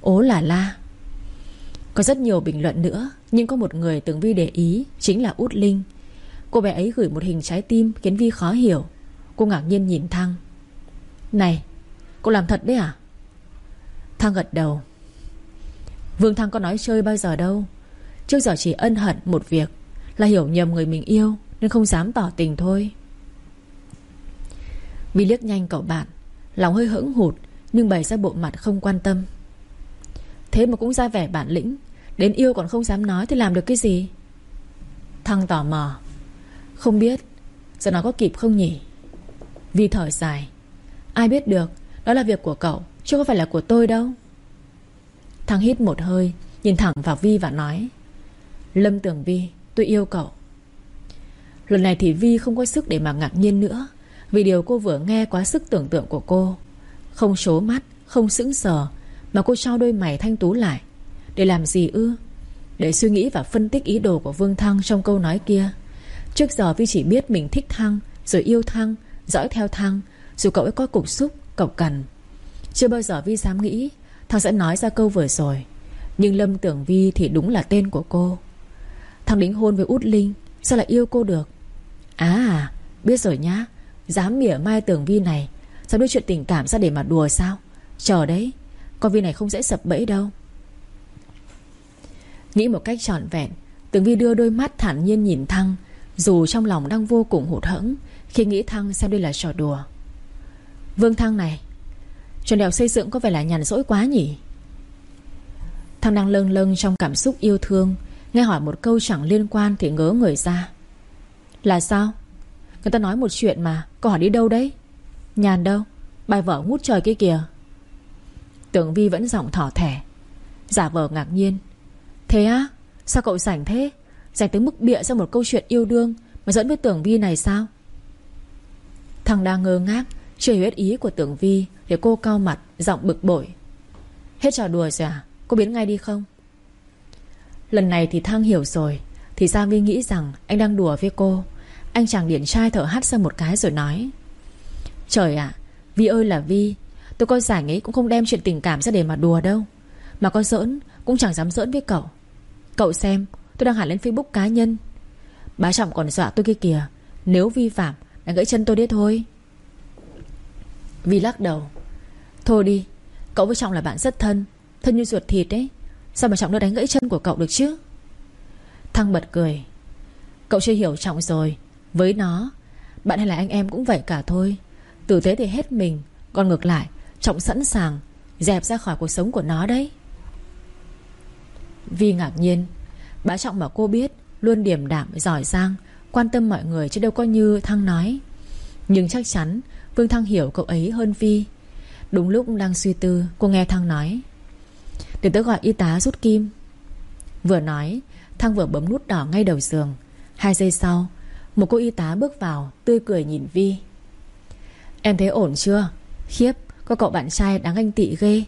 Ố là la. Có rất nhiều bình luận nữa, Nhưng có một người từng Vi để ý, Chính là Út Linh. Cô bé ấy gửi một hình trái tim khiến Vi khó hiểu. Cô ngạc nhiên nhìn Thăng. Này, cô làm thật đấy à? Thăng gật đầu. Vương Thăng có nói chơi bao giờ đâu. Trước giờ chỉ ân hận một việc, Là hiểu nhầm người mình yêu, Nên không dám tỏ tình thôi. Vi liếc nhanh cậu bạn, Lòng hơi hững hụt, Nhưng bày ra bộ mặt không quan tâm. Thế mà cũng ra vẻ bản lĩnh. Đến yêu còn không dám nói Thì làm được cái gì? Thăng tò mò. Không biết, Giờ nó có kịp không nhỉ? Vi thở dài. Ai biết được, Đó là việc của cậu, Chứ không phải là của tôi đâu. Thăng hít một hơi, Nhìn thẳng vào Vi và nói, Lâm tưởng Vi, tôi yêu cậu. Lần này thì Vi không có sức để mà ngạc nhiên nữa, Vì điều cô vừa nghe quá sức tưởng tượng của cô. Không số mắt, Không sững sờ mà cô trao đôi mày thanh tú lại. Để làm gì ư? Để suy nghĩ và phân tích ý đồ của Vương Thăng trong câu nói kia. Trước giờ Vi chỉ biết mình thích Thăng Rồi yêu Thăng Dõi theo Thăng. Dù cậu ấy có cục xúc, cậu cần. Chưa bao giờ Vi dám nghĩ Thăng sẽ nói ra câu vừa rồi. Nhưng Lâm Tưởng Vi thì đúng là tên của cô. Thằng đính hôn với Út Linh Sao lại yêu cô được? À biết rồi nhá. Dám mỉa mai Tưởng Vi này Sao đưa chuyện tình cảm ra để mà đùa sao? Chờ đấy. Con Vi này không dễ sập bẫy đâu. Nghĩ một cách trọn vẹn, Tường Vi đưa đôi mắt thản nhiên nhìn Thăng, Dù trong lòng đang vô cùng hụt hẫng, Khi nghĩ Thăng xem đây là trò đùa. Vương Thăng này, Trường đèo xây dựng có vẻ là nhàn rỗi quá nhỉ? Thăng đang lâng lâng trong cảm xúc yêu thương, Nghe hỏi một câu chẳng liên quan Thì ngớ người ra. Là sao? Người ta nói một chuyện mà Có hỏi đi đâu đấy? Nhàn đâu? Bài vở ngút trời kia kìa. Tưởng Vi vẫn giọng thỏ thẻ. Giả vờ ngạc nhiên. Thế á? Sao cậu rảnh thế? Rảnh tới mức bịa ra một câu chuyện yêu đương Mà dẫn với tưởng Vi này sao? Thằng đang ngơ ngác, Chưa hiểu hết ý của tưởng Vi Để cô cao mặt, Giọng bực bội. Hết trò đùa rồi à? Cô biến ngay đi không? Lần này thì Thăng hiểu rồi, Thì ra Vi nghĩ rằng anh đang đùa với cô. Anh chàng điển trai thở hắt ra một cái rồi nói. Trời ạ, Vi ơi là Vi Tôi coi giải ấy cũng không đem chuyện tình cảm ra để mà đùa đâu. Mà có giỡn, Cũng chẳng dám giỡn với cậu. Cậu xem, tôi đang hẳn lên facebook cá nhân. Bá Trọng còn dọa tôi kia kìa. Nếu vi phạm đã gãy chân tôi đấy thôi. Vi lắc đầu. Thôi đi, Cậu với Trọng là bạn rất thân. Thân như ruột thịt đấy Sao mà Trọng nó đánh gãy chân của cậu được chứ? Thăng bật cười. Cậu chưa hiểu Trọng rồi. Với nó, Bạn hay là anh em cũng vậy cả thôi. Tử tế thì hết mình, Còn ngược lại Trọng sẵn sàng Dẹp ra khỏi cuộc sống của nó đấy. Vi ngạc nhiên. Bá Trọng mà cô biết Luôn điềm đạm, giỏi giang Quan tâm mọi người chứ đâu có như Thăng nói. Nhưng chắc chắn Vương Thăng hiểu cậu ấy hơn Vi. Đúng lúc đang suy tư Cô nghe Thăng nói. Để tớ gọi y tá rút kim. Vừa nói Thăng vừa bấm nút đỏ ngay đầu giường. Hai giây sau Một cô y tá bước vào Tươi cười nhìn Vi. Em thấy ổn chưa? Khiếp. Có cậu bạn trai đáng anh tị ghê.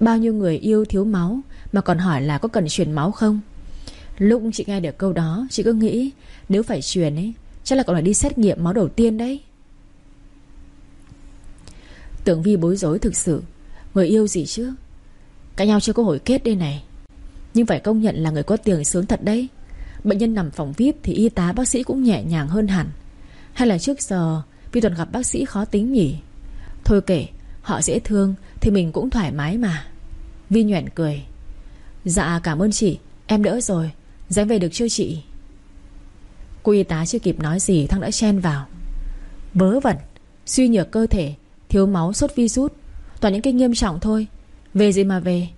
Bao nhiêu người yêu thiếu máu Mà còn hỏi là có cần truyền máu không? Lúc chị nghe được câu đó, Chị cứ nghĩ Nếu phải truyền ấy, Chắc là còn phải đi xét nghiệm máu đầu tiên đấy. Tưởng Vi bối rối thực sự. Người yêu gì chứ? Cả nhau chưa có hồi kết đây này. Nhưng phải công nhận là người có tiền sướng thật đấy. Bệnh nhân nằm phòng VIP Thì y tá, bác sĩ cũng nhẹ nhàng hơn hẳn. Hay là trước giờ Vi toàn gặp bác sĩ khó tính nhỉ? Thôi kể Họ dễ thương Thì mình cũng thoải mái mà. Vi nhuẩn cười. Dạ cảm ơn chị. Em đỡ rồi. Dạ, Dánh về được chưa chị? Cô y tá chưa kịp nói gì Thăng đã chen vào. Vớ vẩn, Suy nhược cơ thể, Thiếu máu sốt vi rút Toàn những cái nghiêm trọng thôi. Về gì mà về?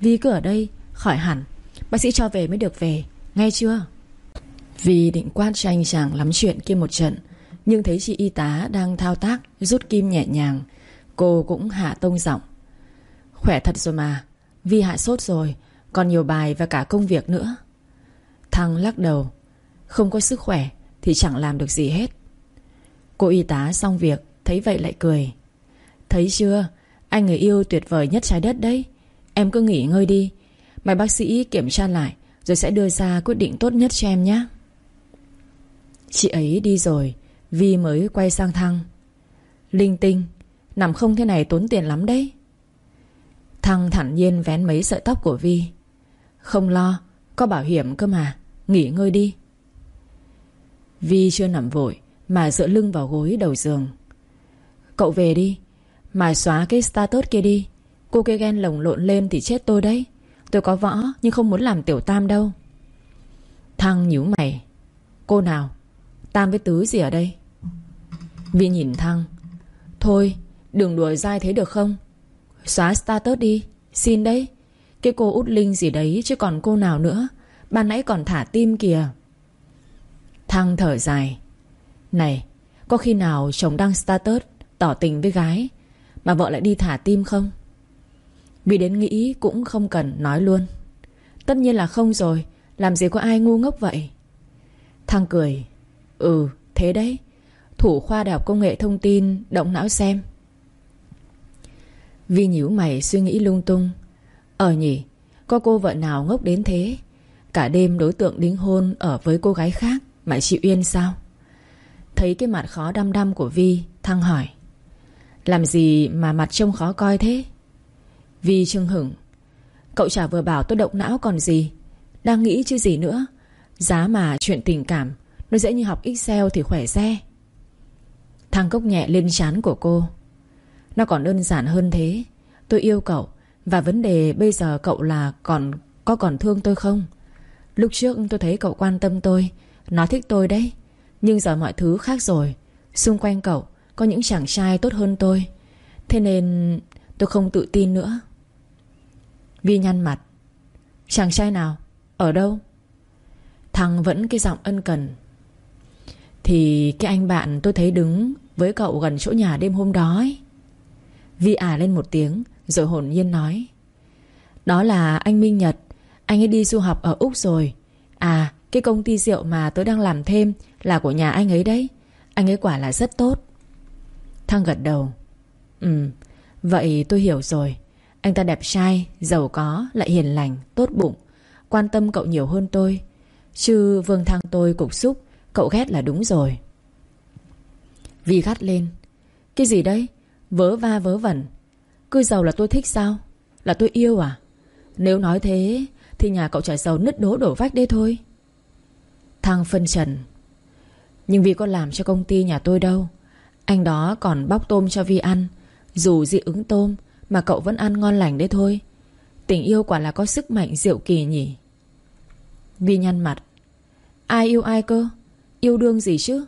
Vi cứ ở đây, Khỏi hẳn. Bác sĩ cho về mới được về. Nghe chưa? Vi định quát cho anh chàng lắm chuyện kia một trận. Nhưng thấy chị y tá đang thao tác, Rút kim nhẹ nhàng, Cô cũng hạ tông giọng. Khỏe thật rồi mà, Vi hạ sốt rồi, Còn nhiều bài và cả công việc nữa. Thăng lắc đầu, Không có sức khỏe Thì chẳng làm được gì hết. Cô y tá xong việc, Thấy vậy lại cười. Thấy chưa, Anh người yêu tuyệt vời nhất trái đất đấy. Em cứ nghỉ ngơi đi Mày bác sĩ kiểm tra lại, Rồi sẽ đưa ra quyết định tốt nhất cho em nhé. Chị ấy đi rồi Vi mới quay sang Thăng Linh tinh, Nằm không thế này tốn tiền lắm đấy. Thăng thản nhiên vén mấy sợi tóc của Vi. Không lo, Có bảo hiểm cơ mà, Nghỉ ngơi đi. Vi chưa nằm vội, Mà dựa lưng vào gối đầu giường. Cậu về đi, Mà xóa cái status kia đi. Cô kia ghen lồng lộn lên thì chết tôi đấy. Tôi có võ, nhưng không muốn làm tiểu tam đâu. Thăng nhíu mày. Cô nào? Tam với Tứ gì ở đây? Vi nhìn Thăng. Thôi, đừng đùa dai thế được không? Xóa status đi. Xin đấy. Cái cô út linh gì đấy chứ còn cô nào nữa. Ban nãy còn thả tim kìa. Thăng thở dài. Này, Có khi nào chồng đăng status, Tỏ tình với gái, Mà vợ lại đi thả tim không? Vì đến nghĩ cũng không cần nói luôn. Tất nhiên là không rồi. Làm gì có ai ngu ngốc vậy? Thăng cười. Ừ thế đấy. Thủ khoa đại học công nghệ thông tin, Động não xem. Vi nhíu mày suy nghĩ lung tung. Ờ nhỉ, Có cô vợ nào ngốc đến thế? Cả đêm đối tượng đính hôn Ở với cô gái khác Mà chịu yên sao? Thấy cái mặt khó đăm đăm của Vi, Thăng hỏi. Làm gì mà mặt trông khó coi thế? Vi trưng hửng. Cậu chả vừa bảo tôi động não còn gì. Đang nghĩ chứ gì nữa. Giá mà chuyện tình cảm, Nó dễ như học Excel thì khỏe xe thang cốc nhẹ lên chán của cô. Nó còn đơn giản hơn thế. Tôi yêu cậu, Và vấn đề bây giờ cậu là còn, Có còn thương tôi không? Lúc trước tôi thấy cậu quan tâm tôi Nói thích tôi đấy. Nhưng giờ mọi thứ khác rồi. Xung quanh cậu, có những chàng trai tốt hơn tôi. Thế nên tôi không tự tin nữa. Vi nhăn mặt. Chàng trai nào? Ở đâu? Thằng vẫn cái giọng ân cần. Thì cái anh bạn tôi thấy đứng với cậu gần chỗ nhà đêm hôm đó ấy. Vi ả lên một tiếng Rồi hồn nhiên nói Đó là anh Minh Nhật Anh ấy đi du học ở Úc rồi. À cái công ty rượu mà tôi đang làm thêm Là của nhà anh ấy đấy. Anh ấy quả là rất tốt. Thăng gật đầu Ừ Vậy tôi hiểu rồi. Anh ta đẹp trai, giàu có, lại hiền lành, tốt bụng Quan tâm cậu nhiều hơn tôi. Chứ Vương Thăng tôi cục xúc Cậu ghét là đúng rồi. Vi gắt lên. Cái gì đấy Vớ va vớ vẩn. Cứ giàu là tôi thích sao? Là tôi yêu à? Nếu nói thế, Thì nhà cậu trải giàu nứt đố đổ vách đấy thôi. Thăng phân trần. Nhưng vì có làm cho công ty nhà tôi đâu. Anh đó còn bóc tôm cho Vi ăn. Dù dị ứng tôm, Mà cậu vẫn ăn ngon lành đấy thôi. Tình yêu quả là có sức mạnh diệu kỳ nhỉ. Vi nhăn mặt. Ai yêu ai cơ? Yêu đương gì chứ?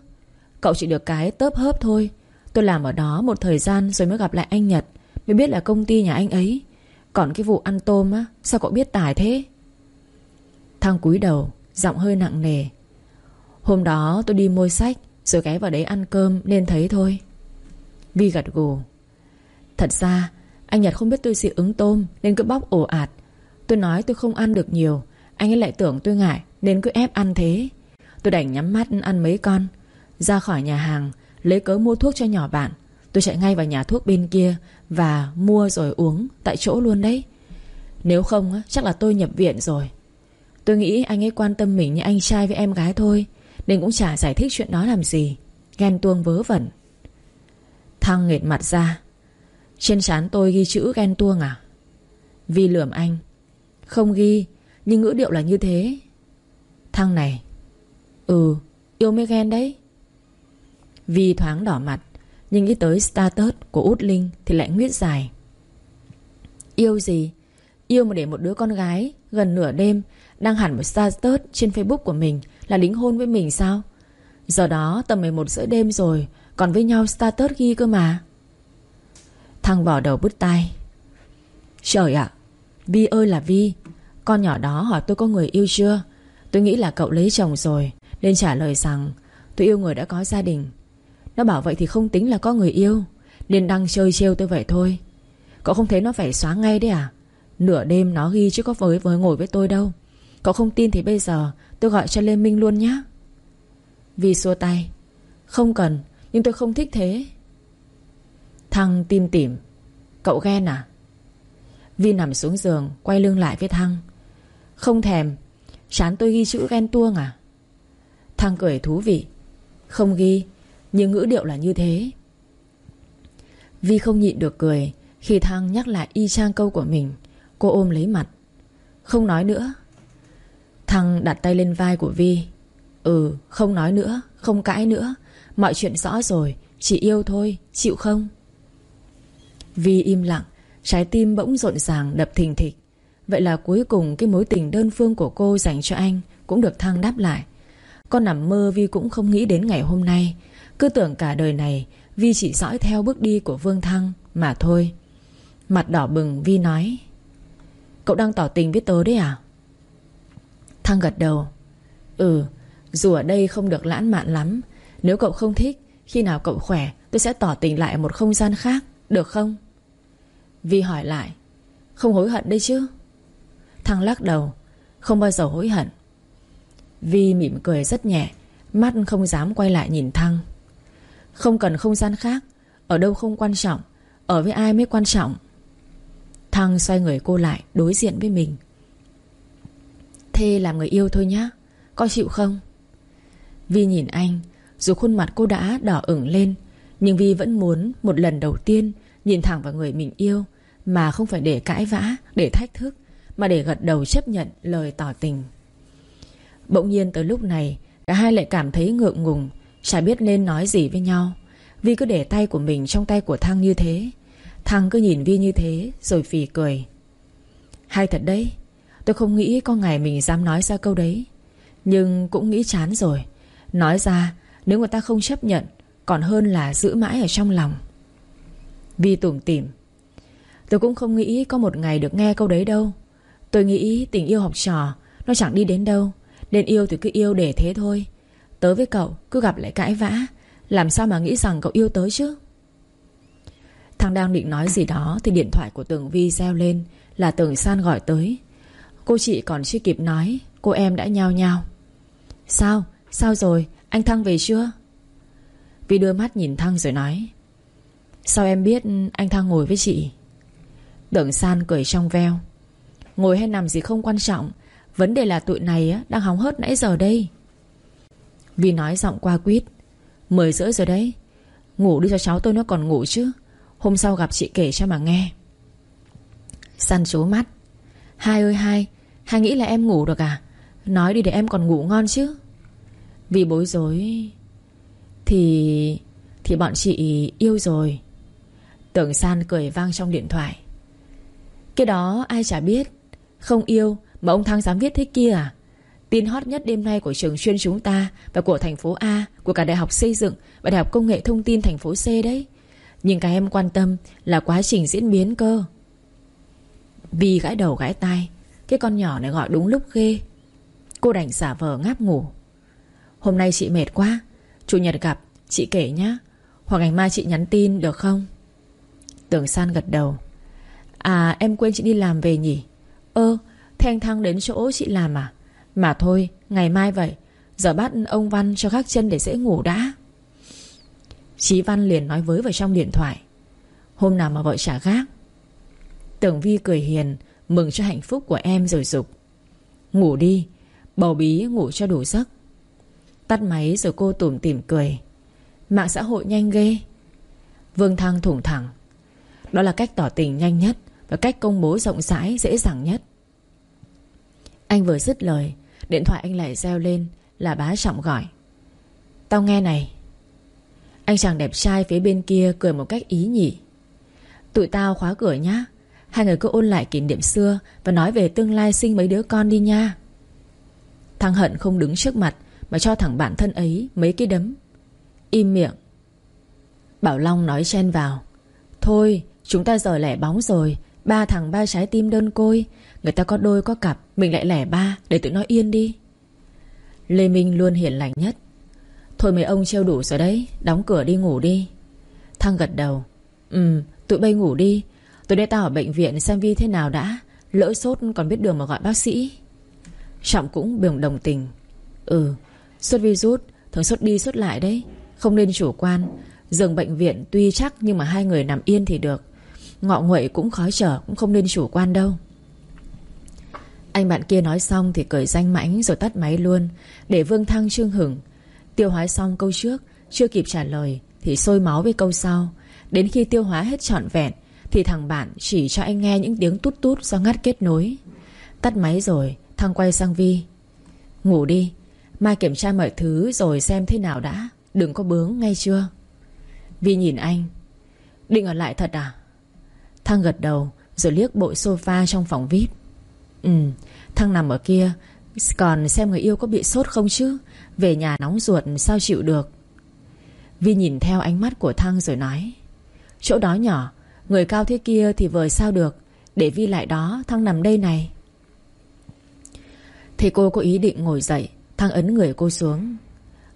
Cậu chỉ được cái tớp hớp thôi. Tôi làm ở đó một thời gian rồi mới gặp lại anh Nhật. Mới biết là công ty nhà anh ấy. Còn cái vụ ăn tôm á, Sao cậu biết tài thế? Thang cúi đầu, Giọng hơi nặng nề. Hôm đó tôi đi mua sách, Rồi ghé vào đấy ăn cơm nên thấy thôi. Vi gật gù. Thật ra, anh Nhật không biết tôi dị ứng tôm Nên cứ bóc ổ ạt. Tôi nói tôi không ăn được nhiều, Anh ấy lại tưởng tôi ngại Nên cứ ép ăn thế. Tôi đành nhắm mắt ăn mấy con. Ra khỏi nhà hàng, Lấy cớ mua thuốc cho nhỏ bạn. Tôi chạy ngay vào nhà thuốc bên kia Và mua rồi uống tại chỗ luôn đấy. Nếu không chắc là tôi nhập viện rồi. Tôi nghĩ anh ấy quan tâm mình như anh trai với em gái thôi, Nên cũng chả giải thích chuyện đó làm gì. Ghen tuông vớ vẩn. Thăng nghệt mặt ra. Trên trán tôi ghi chữ ghen tuông à? Vi lườm anh. Không ghi, Nhưng ngữ điệu là như thế. Thăng này. Ừ yêu mới ghen đấy. Vi thoáng đỏ mặt, Nhưng nghĩ tới status của Út Linh Thì lại nguyết dài. Yêu gì? Yêu mà để một đứa con gái Gần nửa đêm đang hẳn một status trên Facebook của mình Là đính hôn với mình sao? Giờ đó tầm 11 rưỡi đêm rồi, Còn với nhau status ghi cơ mà. Thằng vỏ đầu bứt tai. Trời ạ, Vi ơi là Vi, Con nhỏ đó hỏi tôi có người yêu chưa? Tôi nghĩ là cậu lấy chồng rồi, Nên trả lời rằng, Tôi yêu người đã có gia đình. Nó bảo vậy thì không tính là có người yêu, Nên đăng chơi trêu tôi vậy thôi. Cậu không thấy nó phải xóa ngay đấy à? Nửa đêm nó ghi chứ có với với ngồi với tôi đâu. Cậu không tin thì bây giờ Tôi gọi cho Lê Minh luôn nhá. Vi xua tay. Không cần, Nhưng tôi không thích thế. Thăng tim tỉm Cậu ghen à? Vi nằm xuống giường, Quay lưng lại với Thăng. Không thèm, Chán tôi ghi chữ ghen tuông à? Thăng cười thú vị. Không ghi nhưng ngữ điệu là như thế. Vi không nhịn được cười, Khi Thăng nhắc lại y chang câu của mình, Cô ôm lấy mặt. Không nói nữa. Thăng đặt tay lên vai của Vi. Ừ không nói nữa, Không cãi nữa. Mọi chuyện rõ rồi, Chỉ yêu thôi, Chịu không? Vi im lặng, Trái tim bỗng rộn ràng, đập thình thịch. Vậy là cuối cùng cái mối tình đơn phương của cô dành cho anh Cũng được Thăng đáp lại. Con nằm mơ Vi cũng không nghĩ đến ngày hôm nay. Cứ tưởng cả đời này, Vi chỉ dõi theo bước đi của Vương Thăng Mà thôi. Mặt đỏ bừng, Vi nói, Cậu đang tỏ tình với tớ đấy à? Thăng gật đầu Ừ Dù ở đây không được lãng mạn lắm, Nếu cậu không thích, Khi nào cậu khỏe Tôi sẽ tỏ tình lại một không gian khác, Được không? Vi hỏi lại, Không hối hận đây chứ? Thăng lắc đầu, Không bao giờ hối hận. Vi mỉm cười rất nhẹ, Mắt không dám quay lại nhìn Thăng. Không cần không gian khác, Ở đâu không quan trọng, Ở với ai mới quan trọng. Thăng xoay người cô lại đối diện với mình. Thê làm người yêu thôi nhá, Có chịu không? Vi nhìn anh, Dù khuôn mặt cô đã đỏ ửng lên, Nhưng Vi vẫn muốn một lần đầu tiên Nhìn thẳng vào người mình yêu, Mà không phải để cãi vã, Để thách thức, Mà để gật đầu chấp nhận lời tỏ tình. Bỗng nhiên tới lúc này, Cả hai lại cảm thấy ngượng ngùng Chả biết nên nói gì với nhau. Vi cứ để tay của mình trong tay của Thăng như thế. Thăng cứ nhìn Vi như thế, Rồi phì cười. Hay thật đấy, Tôi không nghĩ có ngày mình dám nói ra câu đấy. Nhưng cũng nghĩ chán rồi. Nói ra, nếu người ta không chấp nhận, Còn hơn là giữ mãi ở trong lòng. Vi tủm tỉm. Tôi cũng không nghĩ có một ngày được nghe câu đấy đâu. Tôi nghĩ tình yêu học trò, Nó chẳng đi đến đâu. Nên yêu thì cứ yêu để thế thôi. Tớ với cậu, cứ gặp lại cãi vã Làm sao mà nghĩ rằng cậu yêu tớ chứ Thằng đang định nói gì đó Thì điện thoại của Tường Vi reo lên, Là Tường San gọi tới Cô chị còn chưa kịp nói, Cô em đã nhao nhao Sao? Sao rồi? Anh Thăng về chưa? Vi đưa mắt nhìn Thăng rồi nói Sao em biết anh Thăng ngồi với chị? Tưởng San cười trong veo Ngồi hay nằm gì không quan trọng Vấn đề là tụi này đang hóng hớt nãy giờ đây Vi nói giọng qua quýt. Mười rưỡi rồi đấy. Ngủ đi cho cháu tôi nó còn ngủ chứ. Hôm sau gặp chị kể cho mà nghe. Săn chố mắt. Hai ơi hai Hai nghĩ là em ngủ được à? Nói đi để em còn ngủ ngon chứ. Vì bối rối. Thì Thì bọn chị yêu rồi. Tưởng San cười vang trong điện thoại. Cái đó ai chả biết. Không yêu mà ông Thăng dám viết thế kia à? Tin hot nhất đêm nay của trường chuyên chúng ta Và của thành phố A, Của cả đại học xây dựng Và đại học công nghệ thông tin thành phố C đấy. Nhưng cái em quan tâm là quá trình diễn biến cơ. Vì gãi đầu gãi tai, Cái con nhỏ này gọi đúng lúc ghê. Cô đành xả vờ ngáp ngủ. Hôm nay chị mệt quá, Chủ nhật gặp, chị kể nhá. Hoặc ngày mai chị nhắn tin được không? Tưởng San gật đầu. À em quên chị đi làm về nhỉ? Ơ Thế thang Thăng đến chỗ chị làm à? Mà thôi, ngày mai vậy, Giờ bắt ông Văn cho gác chân để dễ ngủ đã. Chí Văn liền nói với vào trong điện thoại. Hôm nào mà vợ trả gác. Tưởng Vi cười hiền, Mừng cho hạnh phúc của em rồi dục. Ngủ đi, Bầu bí ngủ cho đủ giấc. Tắt máy rồi cô tủm tỉm cười. Mạng xã hội nhanh ghê. Vương Thăng thủng thẳng. Đó là cách tỏ tình nhanh nhất Và cách công bố rộng rãi, dễ dàng nhất. Anh vừa dứt lời Điện thoại anh lại reo lên Là bá trọng gọi. Tao nghe này. Anh chàng đẹp trai phía bên kia cười một cách ý nhị. Tụi tao khóa cửa nhá, Hai người cứ ôn lại kỷ niệm xưa Và nói về tương lai sinh mấy đứa con đi nha. Thằng Hận không đứng trước mặt Mà cho thằng bạn thân ấy mấy cái đấm, Im miệng. Bảo Long nói chen vào, Thôi, chúng ta giờ lẻ bóng rồi Ba thằng, ba trái tim đơn côi. Người ta có đôi, có cặp. Mình lại lẻ ba, để tụi nó yên đi. Lê Minh luôn hiền lành nhất. Thôi mấy ông treo đủ rồi đấy, Đóng cửa đi ngủ đi. Thăng gật đầu. Ừ tụi bay ngủ đi. Tôi để tao ở bệnh viện xem Vi thế nào đã. Lỡ sốt còn biết đường mà gọi bác sĩ. Trọng cũng biểu đồng tình. Ừ Sốt virus, thường sốt đi sốt lại đấy. Không nên chủ quan. Giường bệnh viện tuy chắc nhưng mà hai người nằm yên thì được. Ngọ nguậy cũng khó trở, Cũng không nên chủ quan đâu. Anh bạn kia nói xong thì cười danh mãnh Rồi tắt máy luôn, Để Vương Thăng trương hửng. Tiêu hóa xong câu trước, Chưa kịp trả lời Thì sôi máu với câu sau. Đến khi tiêu hóa hết trọn vẹn Thì thằng bạn chỉ cho anh nghe những tiếng tút tút do ngắt kết nối. Tắt máy rồi, Thăng quay sang Vi. Ngủ đi, Mai kiểm tra mọi thứ rồi xem thế nào đã, Đừng có bướng, ngay chưa? Vi nhìn anh. Định ở lại thật à? Thăng gật đầu, Rồi liếc bội sofa trong phòng VIP. Ừ Thăng nằm ở kia. Còn xem người yêu có bị sốt không chứ? Về nhà nóng ruột, sao chịu được? Vi nhìn theo ánh mắt của Thăng rồi nói, Chỗ đó nhỏ, Người cao thế kia thì vời sao được? Để Vi lại đó, Thăng nằm đây này. Thì cô có ý định ngồi dậy, Thăng ấn người cô xuống.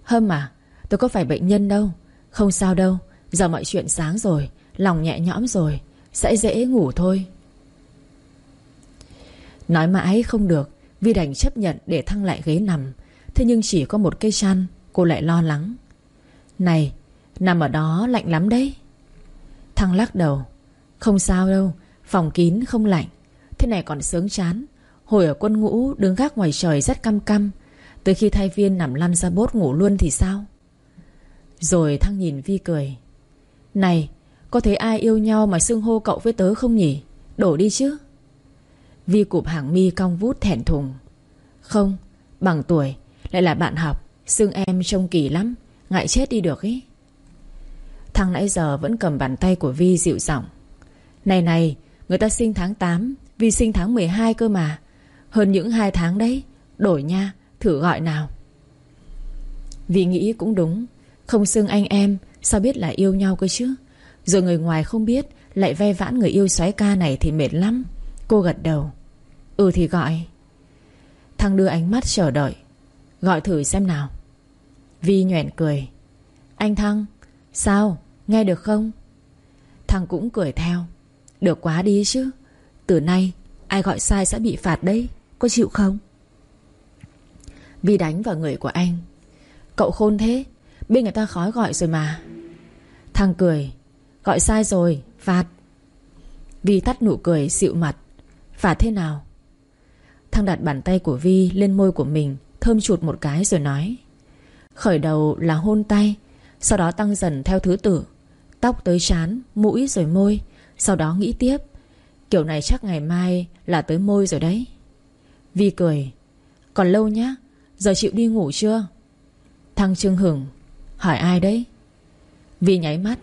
Hâm à tôi có phải bệnh nhân đâu. Không sao đâu, Giờ mọi chuyện sáng rồi, Lòng nhẹ nhõm rồi. Sẽ dễ ngủ thôi. Nói mãi không được, Vi đành chấp nhận để Thăng lại ghế nằm. Thế nhưng chỉ có một cây chăn Cô lại lo lắng. Này, Nằm ở đó lạnh lắm đấy. Thăng lắc đầu. Không sao đâu, Phòng kín không lạnh. Thế này còn sướng chán. Hồi ở quân ngũ, đứng gác ngoài trời rất căm căm. Tới khi thay viên nằm lăn ra bốt ngủ luôn thì sao? Rồi Thăng nhìn Vi cười. Này có thấy ai yêu nhau mà xưng hô cậu với tớ không nhỉ? Đổ đi chứ. Vi cụp hàng mi cong vút thẹn thùng. Không, Bằng tuổi, Lại là bạn học, Xưng em trông kỳ lắm, Ngại chết đi được ý. Thằng nãy giờ vẫn cầm bàn tay của Vi dịu giọng. Này này, Người ta sinh tháng 8 Vi sinh tháng 12 cơ mà. Hơn những hai tháng đấy, Đổi nha, Thử gọi nào. Vi nghĩ cũng đúng. Không xưng anh em, Sao biết là yêu nhau cơ chứ? Rồi người ngoài không biết, Lại ve vãn người yêu xoáy ca này thì mệt lắm. Cô gật đầu. Ừ thì gọi. Thằng đưa ánh mắt chờ đợi. Gọi thử xem nào. Vi nhoẻn cười. Anh Thăng, Sao? Nghe được không? Thằng cũng cười theo. Được quá đi chứ. Từ nay, ai gọi sai sẽ bị phạt đấy. Có chịu không? Vi đánh vào người của anh. Cậu khôn thế. Bên người ta khói gọi rồi mà. Thằng cười. Gọi sai rồi Phạt. Vi tắt nụ cười dịu mặt. Phạt thế nào? Thăng đặt bàn tay của Vi lên môi của mình Thơm chuột một cái rồi nói. Khởi đầu là hôn tay Sau đó tăng dần theo thứ tự. Tóc tới chán, mũi rồi môi. Sau đó nghĩ tiếp. Kiểu này chắc ngày mai là tới môi rồi đấy. Vi cười. Còn lâu nhá Giờ chịu đi ngủ chưa? Thăng Trương Hửng Hỏi ai đấy? Vi nháy mắt.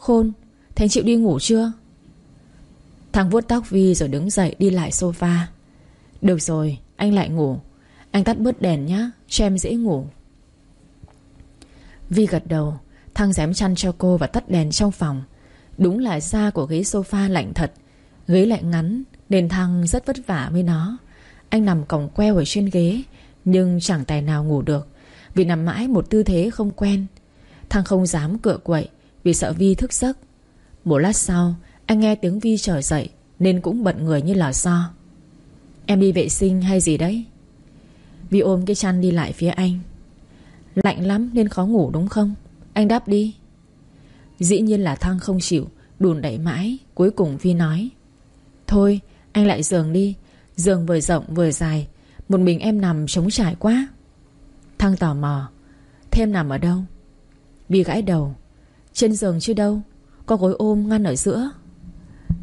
Khôn. Thành chịu đi ngủ chưa? Thằng vuốt tóc Vi rồi đứng dậy đi lại sofa. Được rồi, Anh lại ngủ. Anh tắt bớt đèn nhá, Cho em dễ ngủ. Vi gật đầu Thăng dám chăn cho cô và tắt đèn trong phòng. Đúng là da của ghế sofa lạnh thật. Ghế lại ngắn, Nên Thăng rất vất vả với nó. Anh nằm còng queo ở trên ghế, Nhưng chẳng tài nào ngủ được, Vì nằm mãi một tư thế không quen. Thăng không dám cựa quậy vì sợ Vi thức giấc. Một lát sau, Anh nghe tiếng Vi trở dậy, Nên cũng bận người như là do Em đi vệ sinh hay gì đấy? Vi ôm cái chăn đi lại phía anh. Lạnh lắm nên khó ngủ đúng không? Anh đáp đi. Dĩ nhiên là Thăng không chịu, Đùn đẩy mãi, Cuối cùng Vi nói. Thôi, anh lại giường đi. Giường vừa rộng vừa dài, Một mình em nằm trống trải quá. Thăng tò mò. Thêm nằm ở đâu? Vi gãi đầu. Trên giường chứ đâu, Có gối ôm ngăn ở giữa.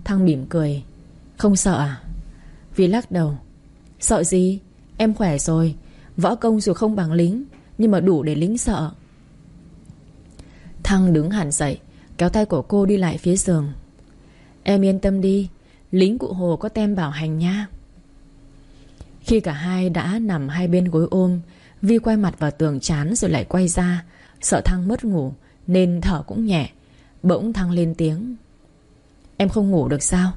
Thăng mỉm cười, Không sợ à? Vi lắc đầu, Sợ gì? Em khỏe rồi, Võ công dù không bằng lính, Nhưng mà đủ để lính sợ. Thăng đứng hẳn dậy, Kéo tay của cô đi lại phía giường. Em yên tâm đi, Lính cụ Hồ có tem bảo hành nha. Khi cả hai đã nằm hai bên gối ôm, Vi quay mặt vào tường chán rồi lại quay ra, Sợ Thăng mất ngủ nên thở cũng nhẹ, Bỗng Thăng lên tiếng. Em không ngủ được sao?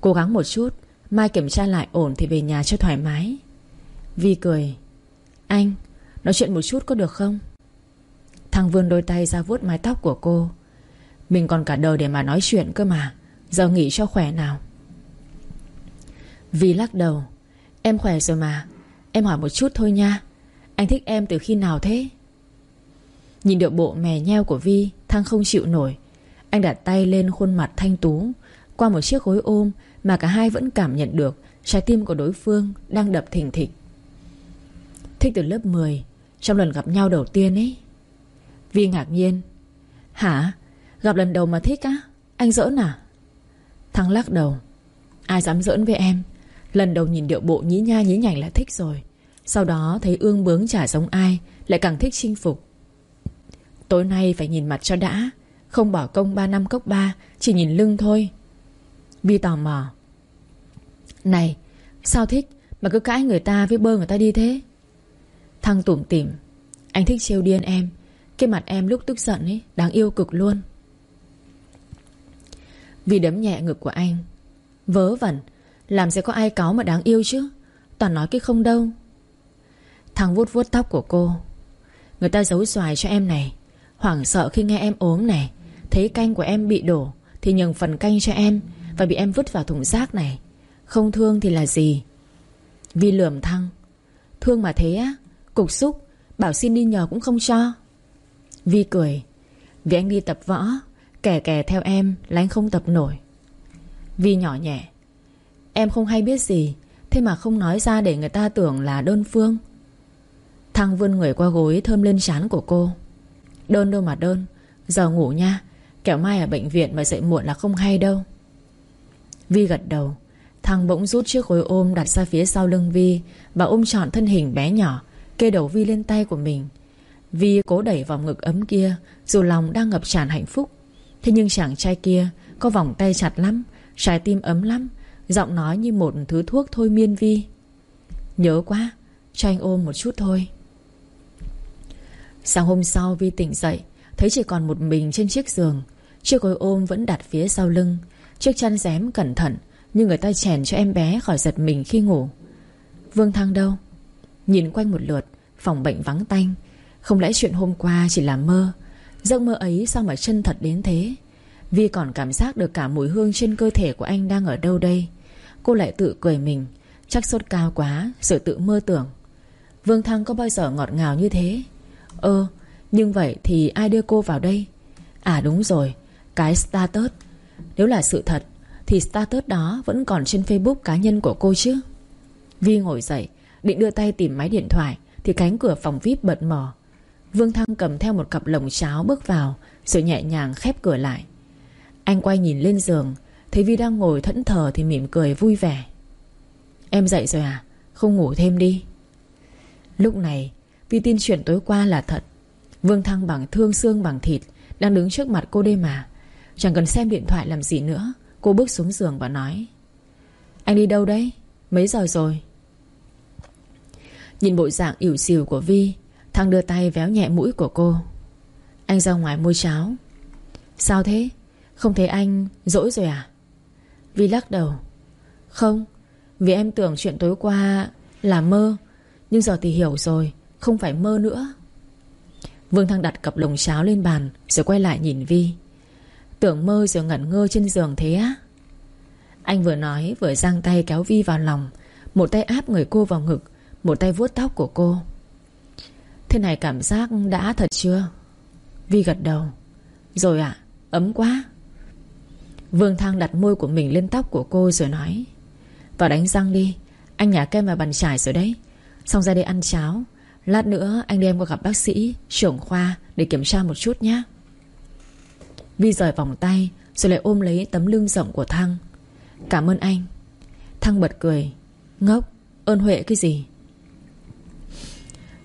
Cố gắng một chút, Mai kiểm tra lại ổn thì về nhà cho thoải mái. Vi cười. Anh, Nói chuyện một chút có được không? Thăng vươn đôi tay ra vuốt mái tóc của cô. Mình còn cả đời để mà nói chuyện cơ mà, Giờ nghỉ cho khỏe nào. Vi lắc đầu. Em khỏe rồi mà, Em hỏi một chút thôi nha. Anh thích em từ khi nào thế? Nhìn điệu bộ mè nheo của Vi, Thăng không chịu nổi. Anh đặt tay lên khuôn mặt thanh tú. Qua một chiếc gối ôm Mà cả hai vẫn cảm nhận được, Trái tim của đối phương đang đập thình thịch. Thích từ lớp 10 Trong lần gặp nhau đầu tiên ấy. Vi ngạc nhiên. Hả? Gặp lần đầu mà thích á? Anh giỡn à? Thăng lắc đầu. Ai dám giỡn với em? Lần đầu nhìn điệu bộ nhí nha nhí nhảnh là thích rồi. Sau đó thấy ương bướng chả giống ai, Lại càng thích chinh phục. Tối nay phải nhìn mặt cho đã. Không bỏ công 3 năm cốc 3 Chỉ nhìn lưng thôi. Vi tò mò. Này, Sao thích mà cứ cãi người ta với bơ người ta đi thế? Thăng tủm tỉm. Anh thích trêu điên em. Cái mặt em lúc tức giận ấy, Đáng yêu cực luôn. Vì đấm nhẹ ngực của anh. Vớ vẩn, Làm sẽ có ai cáo mà đáng yêu chứ? Toàn nói cái không đâu. Thằng vuốt vuốt tóc của cô. Người ta giấu xoài cho em này. Hoảng sợ khi nghe em ốm này. Thấy canh của em bị đổ, Thì nhường phần canh cho em Và bị em vứt vào thùng rác này. Không thương thì là gì? Vi lườm thăng. Thương mà thế á, Cục xúc, Bảo xin đi nhờ cũng không cho. Vi cười. Vì anh đi tập võ, Kẻ kẻ theo em là anh không tập nổi. Vi nhỏ nhẹ. Em không hay biết gì, Thế mà không nói ra để người ta tưởng là đơn phương. Thăng vươn người qua gối Thơm lên trán của cô. Đơn đâu mà đơn. Giờ ngủ nha. Kẻo mai ở bệnh viện mà dậy muộn là không hay đâu. Vi gật đầu. Thằng bỗng rút chiếc gối ôm đặt ra phía sau lưng Vi Và ôm trọn thân hình bé nhỏ, Kê đầu Vi lên tay của mình. Vi cố đẩy vòng ngực ấm kia, Dù lòng đang ngập tràn hạnh phúc. Thế nhưng chàng trai kia Có vòng tay chặt lắm, Trái tim ấm lắm, Giọng nói như một thứ thuốc thôi miên Vi. Nhớ quá, Cho anh ôm một chút thôi. Sáng hôm sau Vi tỉnh dậy, Thấy chỉ còn một mình trên chiếc giường. Chiếc gối ôm vẫn đặt phía sau lưng. Chiếc chăn rém cẩn thận, Nhưng người ta chèn cho em bé khỏi giật mình khi ngủ. Vương Thăng đâu? Nhìn quanh một lượt, Phòng bệnh vắng tanh. Không lẽ chuyện hôm qua chỉ là mơ? Giấc mơ ấy sao mà chân thật đến thế? Vi còn cảm giác được cả mùi hương trên cơ thể của anh đang ở đâu đây? Cô lại tự cười mình, Chắc sốt cao quá Rồi tự mơ tưởng. Vương Thăng có bao giờ ngọt ngào như thế? Ơ, Nhưng vậy thì ai đưa cô vào đây? À đúng rồi, Cái status Nếu là sự thật, Thì status đó vẫn còn trên facebook cá nhân của cô chứ. Vi ngồi dậy, Định đưa tay tìm máy điện thoại, Thì cánh cửa phòng VIP bật mở Vương Thăng cầm theo một cặp lồng cháo bước vào, Rồi nhẹ nhàng khép cửa lại. Anh quay nhìn lên giường, Thấy Vi đang ngồi thẫn thờ thì mỉm cười vui vẻ. Em dậy rồi à? Không ngủ thêm đi. Lúc này vì tin chuyện tối qua là thật. Vương Thăng bằng thương xương bằng thịt, Đang đứng trước mặt cô đây mà. Chẳng cần xem điện thoại làm gì nữa, Cô bước xuống giường và nói, Anh đi đâu đấy? Mấy giờ rồi? Nhìn bộ dạng ỉu xìu của Vi, Thăng đưa tay véo nhẹ mũi của cô. Anh ra ngoài mua cháo. Sao thế? Không thấy anh dỗi rồi à? Vi lắc đầu. Không, Vì em tưởng chuyện tối qua là mơ, Nhưng giờ thì hiểu rồi. Không phải mơ nữa. Vương Thăng đặt cặp lồng cháo lên bàn, Rồi quay lại nhìn Vi. Tưởng mơ rồi ngẩn ngơ trên giường thế á. Anh vừa nói, vừa giang tay kéo Vi vào lòng. Một tay áp người cô vào ngực, Một tay vuốt tóc của cô. Thế này cảm giác đã thật chưa? Vi gật đầu. Rồi ạ, ấm quá. Vương Thăng đặt môi của mình lên tóc của cô rồi nói. Vào đánh răng đi, Anh nhả kem vào bàn chải rồi đấy. Xong ra đây ăn cháo. Lát nữa anh đem qua gặp bác sĩ, Trưởng khoa, để kiểm tra một chút nhé Vi rời vòng tay, Rồi lại ôm lấy tấm lưng rộng của Thăng. Cảm ơn anh. Thăng bật cười. Ngốc, ơn Huệ cái gì?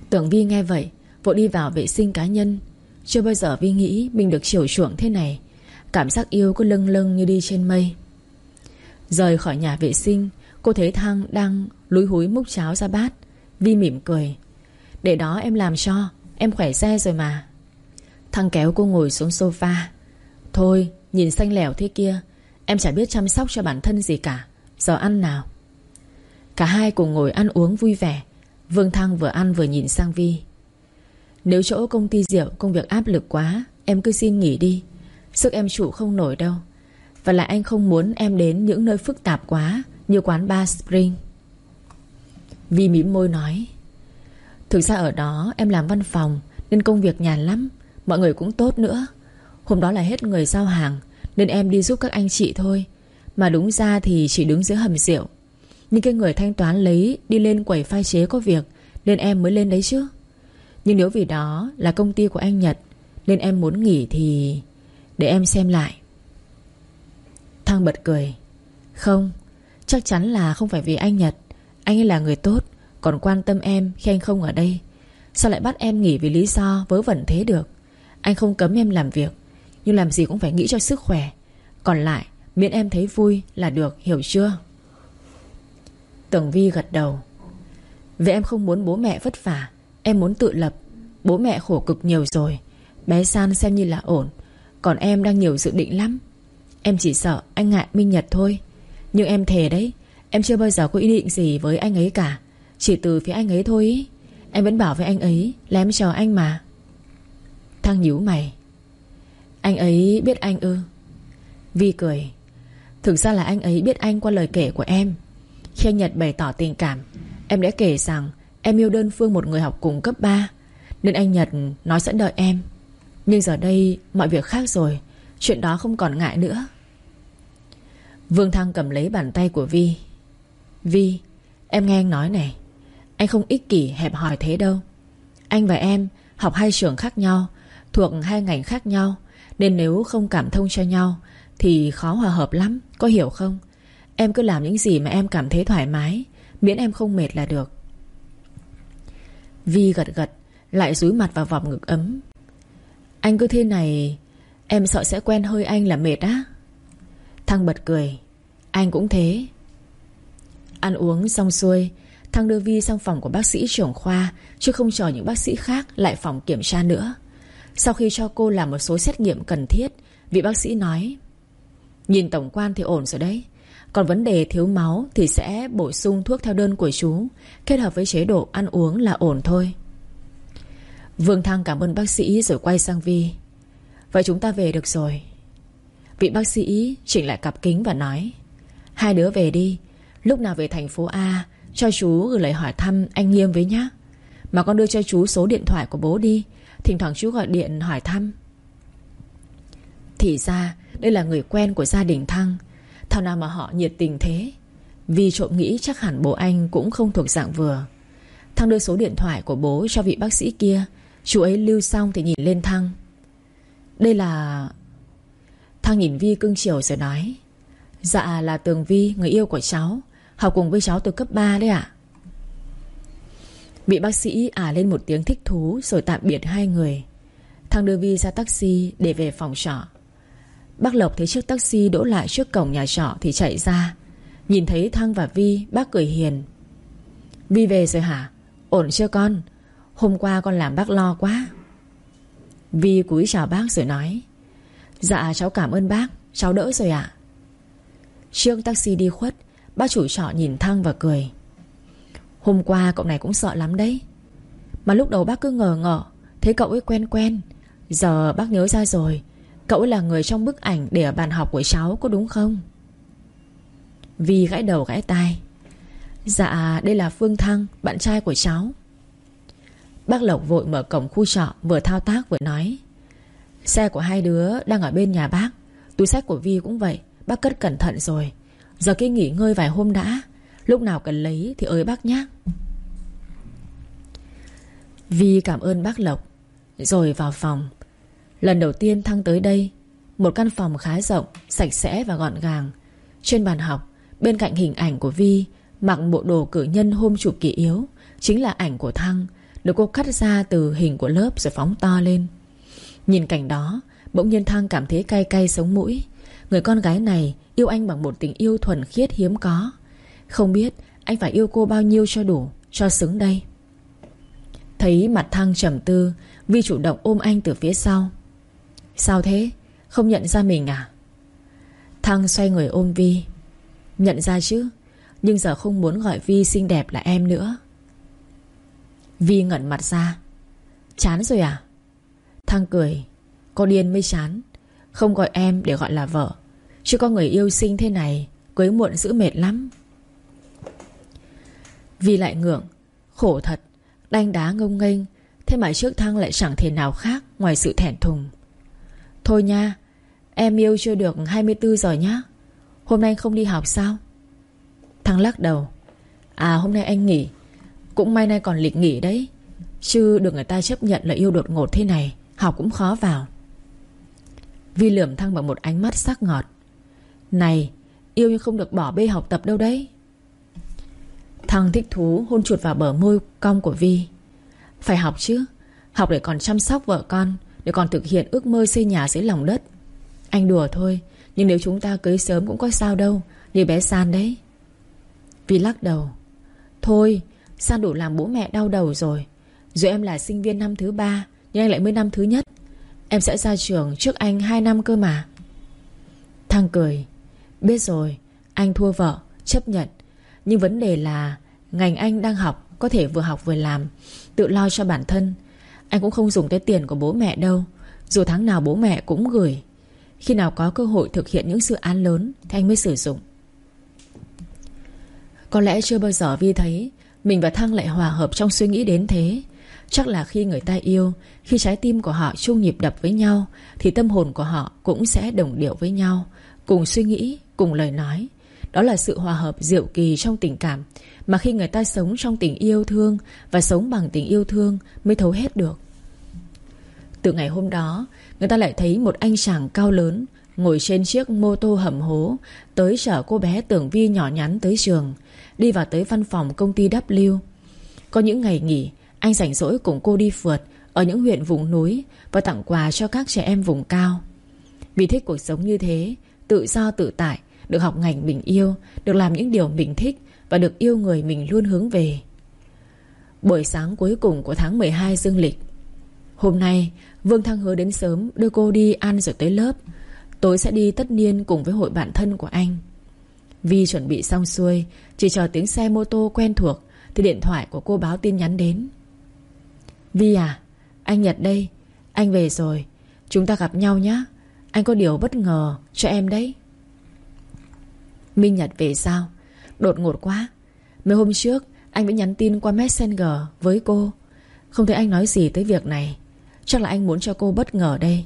Tưởng Vi nghe vậy, Vội đi vào vệ sinh cá nhân. Chưa bao giờ Vi nghĩ mình được chiều chuộng thế này. Cảm giác yêu cứ lâng lâng như đi trên mây. Rời khỏi nhà vệ sinh, Cô thấy Thăng đang lúi húi múc cháo ra bát. Vi mỉm cười. Để đó em làm cho, Em khỏe xe rồi mà. Thằng kéo cô ngồi xuống sofa. Thôi, nhìn xanh lẻo thế kia, Em chả biết chăm sóc cho bản thân gì cả. Giờ ăn nào? Cả hai cùng ngồi ăn uống vui vẻ. Vương Thăng vừa ăn vừa nhìn sang Vi. Nếu chỗ công ty rượu, Công việc áp lực quá, Em cứ xin nghỉ đi. Sức em chủ không nổi đâu. Và lại anh không muốn em đến những nơi phức tạp quá, Như quán bar Spring. Vi mỉm môi nói Thực ra ở đó em làm văn phòng Nên công việc nhàn lắm, Mọi người cũng tốt nữa. Hôm đó là hết người giao hàng Nên em đi giúp các anh chị thôi. Mà đúng ra thì chỉ đứng dưới hầm rượu. Nhưng cái người thanh toán lấy Đi lên quầy phai chế có việc Nên em mới lên đấy chứ. Nhưng nếu vì đó là công ty của anh Nhật Nên em muốn nghỉ thì Để em xem lại. Thăng bật cười. Không, Chắc chắn là không phải vì anh Nhật. Anh ấy là người tốt. Còn quan tâm em khi anh không ở đây, Sao lại bắt em nghỉ vì lý do vớ vẩn thế được? Anh không cấm em làm việc, Nhưng làm gì cũng phải nghĩ cho sức khỏe. Còn lại, miễn em thấy vui là được, Hiểu chưa? Tường Vi gật đầu. Vì em không muốn bố mẹ vất vả, Em muốn tự lập. Bố mẹ khổ cực nhiều rồi, Bé San xem như là ổn. Còn em đang nhiều dự định lắm. Em chỉ sợ anh ngại Minh Nhật thôi. Nhưng em thề đấy, Em chưa bao giờ có ý định gì với anh ấy cả. Chỉ từ phía anh ấy thôi ý. Em vẫn bảo với anh ấy là em chờ anh mà. Thăng nhíu mày. Anh ấy biết anh ư? Vi cười. Thực ra là anh ấy biết anh qua lời kể của em. Khi anh Nhật bày tỏ tình cảm, Em đã kể rằng Em yêu đơn phương một người học cùng cấp 3 Nên anh Nhật nói sẽ đợi em. Nhưng giờ đây mọi việc khác rồi, Chuyện đó không còn ngại nữa. Vương Thăng cầm lấy bàn tay của Vi. Vi, Em nghe anh nói này. Anh không ích kỷ hẹp hòi thế đâu. Anh và em học hai trường khác nhau, Thuộc hai ngành khác nhau, Nên nếu không cảm thông cho nhau Thì khó hòa hợp lắm, Có hiểu không? Em cứ làm những gì mà em cảm thấy thoải mái, Miễn em không mệt là được. Vi gật gật, Lại rúi mặt vào vòng ngực ấm. Anh cứ thế này, Em sợ sẽ quen hơi anh là mệt á. Thăng bật cười, Anh cũng thế. Ăn uống xong xuôi Thăng đưa Vi sang phòng của bác sĩ trưởng khoa, Chứ không chờ những bác sĩ khác Lại phòng kiểm tra nữa. Sau khi cho cô làm một số xét nghiệm cần thiết, Vị bác sĩ nói, Nhìn tổng quan thì ổn rồi đấy. Còn vấn đề thiếu máu Thì sẽ bổ sung thuốc theo đơn của chú, Kết hợp với chế độ ăn uống là ổn thôi. Vương Thăng cảm ơn bác sĩ Rồi quay sang Vi. Vậy chúng ta về được rồi. Vị bác sĩ chỉnh lại cặp kính và nói, Hai đứa về đi. Lúc nào về thành phố A cho chú gửi lời hỏi thăm anh Nghiêm với nhá. Mà con đưa cho chú số điện thoại của bố đi. Thỉnh thoảng chú gọi điện hỏi thăm. Thì ra, Đây là người quen của gia đình Thăng. Thảo nào mà họ nhiệt tình thế. Vì trộm nghĩ chắc hẳn bố anh Cũng không thuộc dạng vừa. Thăng đưa số điện thoại của bố cho vị bác sĩ kia. Chú ấy lưu xong thì nhìn lên Thăng. Đây là Thăng nhìn Vi cưng chiều rồi nói. Dạ là Tường Vi, Người yêu của cháu. Học cùng với cháu từ cấp 3 đấy ạ. Bị bác sĩ ả lên một tiếng thích thú Rồi tạm biệt hai người. Thăng đưa Vi ra taxi để về phòng trọ. Bác Lộc thấy chiếc taxi đỗ lại trước cổng nhà trọ Thì chạy ra. Nhìn thấy Thăng và Vi, Bác cười hiền. Vi về rồi hả? Ổn chưa con? Hôm qua con làm bác lo quá. Vi cúi chào bác rồi nói. Dạ cháu cảm ơn bác. Cháu đỡ rồi ạ. Trước taxi đi khuất Bác chủ trọ nhìn Thăng và cười. Hôm qua cậu này cũng sợ lắm đấy. Mà lúc đầu bác cứ ngờ ngợ, Thấy cậu ấy quen quen. Giờ bác nhớ ra rồi, Cậu ấy là người trong bức ảnh để ở bàn học của cháu, Có đúng không? Vi gãi đầu gãi tai. Dạ đây là Phương Thăng, Bạn trai của cháu. Bác Lộc vội mở cổng khu trọ, Vừa thao tác vừa nói. Xe của hai đứa đang ở bên nhà bác. Túi sách của Vi cũng vậy, Bác cất cẩn thận rồi. Giờ kia nghỉ ngơi vài hôm đã. Lúc nào cần lấy thì ới bác nhé Vi cảm ơn bác Lộc. Rồi vào phòng. Lần đầu tiên Thăng tới đây, Một căn phòng khá rộng, Sạch sẽ và gọn gàng. Trên bàn học, Bên cạnh hình ảnh của Vi, Mặc bộ đồ cử nhân hôm chụp kỳ yếu, Chính là ảnh của Thăng, Được cô cắt ra từ hình của lớp rồi phóng to lên. Nhìn cảnh đó, Bỗng nhiên Thăng cảm thấy cay cay sống mũi. Người con gái này yêu anh bằng một tình yêu thuần khiết hiếm có. Không biết anh phải yêu cô bao nhiêu cho đủ, Cho xứng đây. Thấy mặt Thăng trầm tư, Vi chủ động ôm anh từ phía sau. Sao thế? Không nhận ra mình à? Thăng xoay người ôm Vi. Nhận ra chứ, Nhưng giờ không muốn gọi Vi xinh đẹp là em nữa. Vi ngẩn mặt ra. Chán rồi à? Thăng cười. Có điên mới chán. Không gọi em để gọi là vợ. Chứ có người yêu xinh thế này Cưới muộn giữ mệt lắm. Vì lại ngượng, Khổ thật Đanh đá ngông nghênh, Thế mà trước Thăng lại chẳng thể nào khác Ngoài sự thẹn thùng. Thôi nha, Em yêu chưa được 24 giờ nhá. Hôm nay không đi học sao? Thăng lắc đầu. À hôm nay anh nghỉ. Cũng may nay còn lịch nghỉ đấy. Chứ được người ta chấp nhận là yêu đột ngột thế này, Học cũng khó vào. Vi lườm Thăng bằng một ánh mắt sắc ngọt. Này, Yêu nhưng không được bỏ bê học tập đâu đấy. Thăng thích thú hôn chuột vào bờ môi cong của Vi. Phải học chứ, Học để còn chăm sóc vợ con, Để còn thực hiện ước mơ xây nhà dưới lòng đất. Anh đùa thôi, Nhưng nếu chúng ta cưới sớm cũng có sao đâu, Như bé San đấy. Vi lắc đầu. Thôi, San đủ làm bố mẹ đau đầu rồi. Dù em là sinh viên năm thứ ba, Nhưng anh lại mới năm thứ nhất. Em sẽ ra trường trước anh 2 năm cơ mà. Thăng cười. Biết rồi Anh thua vợ Chấp nhận. Nhưng vấn đề là Ngành anh đang học Có thể vừa học vừa làm Tự lo cho bản thân. Anh cũng không dùng tới tiền của bố mẹ đâu. Dù tháng nào bố mẹ cũng gửi. Khi nào có cơ hội thực hiện những dự án lớn Thì anh mới sử dụng. Có lẽ chưa bao giờ Vi thấy Mình và Thăng lại hòa hợp trong suy nghĩ đến thế. Chắc là khi người ta yêu Khi trái tim của họ chung nhịp đập với nhau Thì tâm hồn của họ cũng sẽ đồng điệu với nhau Cùng suy nghĩ, cùng lời nói. Đó là sự hòa hợp diệu kỳ trong tình cảm, Mà khi người ta sống trong tình yêu thương Và sống bằng tình yêu thương Mới thấu hết được. Từ ngày hôm đó, Người ta lại thấy một anh chàng cao lớn Ngồi trên chiếc mô tô hầm hố Tới chở cô bé Tưởng Vi nhỏ nhắn tới trường, Đi vào tới văn phòng công ty W. Có những ngày nghỉ, Anh rảnh rỗi cùng cô đi phượt Ở những huyện vùng núi Và tặng quà cho các trẻ em vùng cao. Vì thích cuộc sống như thế, Tự do tự tại được học ngành mình yêu, Được làm những điều mình thích Và được yêu người mình luôn hướng về. Buổi sáng cuối cùng của tháng 12 dương lịch, Hôm nay, Vương Thăng hứa đến sớm Đưa cô đi ăn rồi tới lớp. Tối sẽ đi tất niên cùng với hội bạn thân của anh. Vi chuẩn bị xong xuôi, Chỉ chờ tiếng xe mô tô quen thuộc Thì điện thoại của cô báo tin nhắn đến. Vi à Anh Nhật đây, Anh về rồi, Chúng ta gặp nhau nhé anh có điều bất ngờ cho em đấy. Minh Nhật về sao? Đột ngột quá. Mấy hôm trước, anh mới nhắn tin qua Messenger với cô. Không thấy anh nói gì tới việc này. Chắc là anh muốn cho cô bất ngờ đây.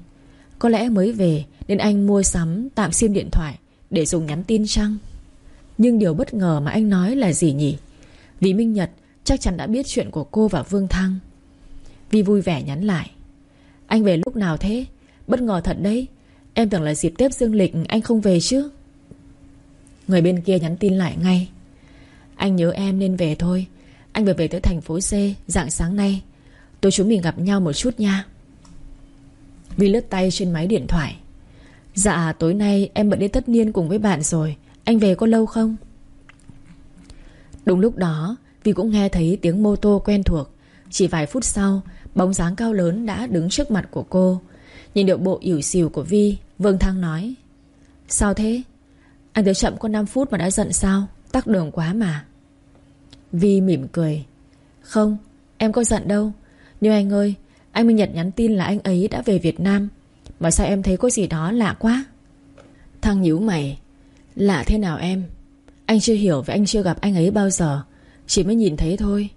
Có lẽ mới về, Nên anh mua sắm, tạm sim điện thoại Để dùng nhắn tin chăng? Nhưng điều bất ngờ mà anh nói là gì nhỉ? Vì Minh Nhật chắc chắn đã biết chuyện của cô và Vương Thăng. Vi vui vẻ nhắn lại. Anh về lúc nào thế? Bất ngờ thật đấy. Em tưởng là dịp Tết dương lịch anh không về chứ? Người bên kia nhắn tin lại ngay. Anh nhớ em nên về thôi. Anh vừa về tới thành phố C, Dạng sáng nay. Tôi chúng mình gặp nhau một chút nha. Vi lướt tay trên máy điện thoại. Dạ tối nay em bận đi tất niên cùng với bạn rồi. Anh về có lâu không? Đúng lúc đó, Vi cũng nghe thấy tiếng mô tô quen thuộc. Chỉ vài phút sau, Bóng dáng cao lớn đã đứng trước mặt của cô. Nhìn điệu bộ ỉu xìu của Vi, Vương Thăng nói, Sao thế? Anh tới chậm có 5 phút mà đã giận sao? Tắc đường quá mà. Vi mỉm cười. Không, em có giận đâu. Nhưng anh ơi, Anh Minh Nhật nhắn tin là anh ấy đã về Việt Nam. Mà sao em thấy có gì đó lạ quá? Thăng nhíu mày. Lạ thế nào em? Anh chưa hiểu và anh chưa gặp anh ấy bao giờ. Chỉ mới nhìn thấy thôi.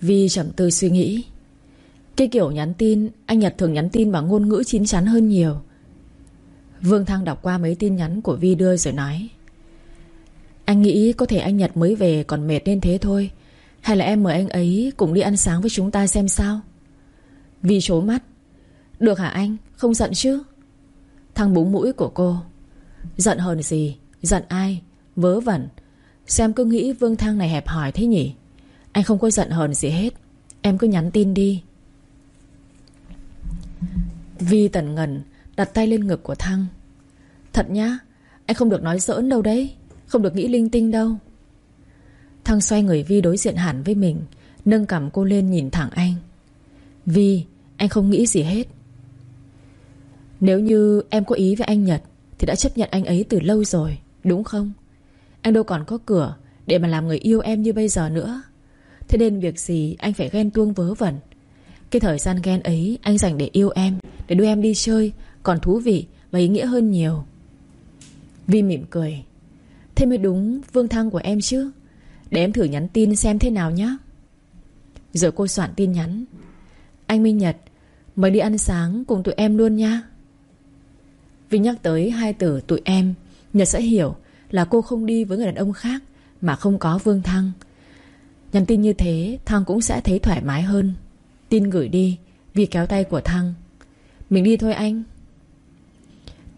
Vi chậm tư suy nghĩ. Cái kiểu nhắn tin, Anh Nhật thường nhắn tin bằng ngôn ngữ chín chắn hơn nhiều. Vương Thăng đọc qua mấy tin nhắn của Vi đưa rồi nói, Anh nghĩ có thể anh Nhật mới về còn mệt nên thế thôi. Hay là em mời anh ấy cùng đi ăn sáng với chúng ta xem sao? Vi trố mắt, Được hả anh? Không giận chứ? Thăng búng mũi của cô, Giận hờn gì? Giận ai? Vớ vẩn. Xem cứ nghĩ Vương Thăng này hẹp hỏi thế nhỉ? Anh không có giận hờn gì hết. Em cứ nhắn tin đi. Vi tần ngần Đặt tay lên ngực của Thăng. Thật nhá, Anh không được nói giỡn đâu đấy, Không được nghĩ linh tinh đâu. Thăng xoay người Vi đối diện hẳn với mình, Nâng cầm cô lên nhìn thẳng anh. Vi, Anh không nghĩ gì hết. Nếu như em có ý với anh Nhật Thì đã chấp nhận anh ấy từ lâu rồi, Đúng không? Anh đâu còn có cửa Để mà làm người yêu em như bây giờ nữa. Thế nên việc gì anh phải ghen tuông vớ vẩn. Cái thời gian ghen ấy anh dành để yêu em, Để đưa em đi chơi còn thú vị và ý nghĩa hơn nhiều. Vi mỉm cười. Thế mới đúng vương thăng của em chứ. Để em thử nhắn tin xem thế nào nhé Rồi cô soạn tin nhắn. Anh Minh Nhật, Mời đi ăn sáng cùng tụi em luôn nha. Vi nhắc tới hai từ tụi em, Nhật sẽ hiểu là cô không đi với người đàn ông khác Mà không có Vương Thăng. Nhắn tin như thế, Thăng cũng sẽ thấy thoải mái hơn. Tin gửi đi Vì kéo tay của Thăng. Mình đi thôi anh.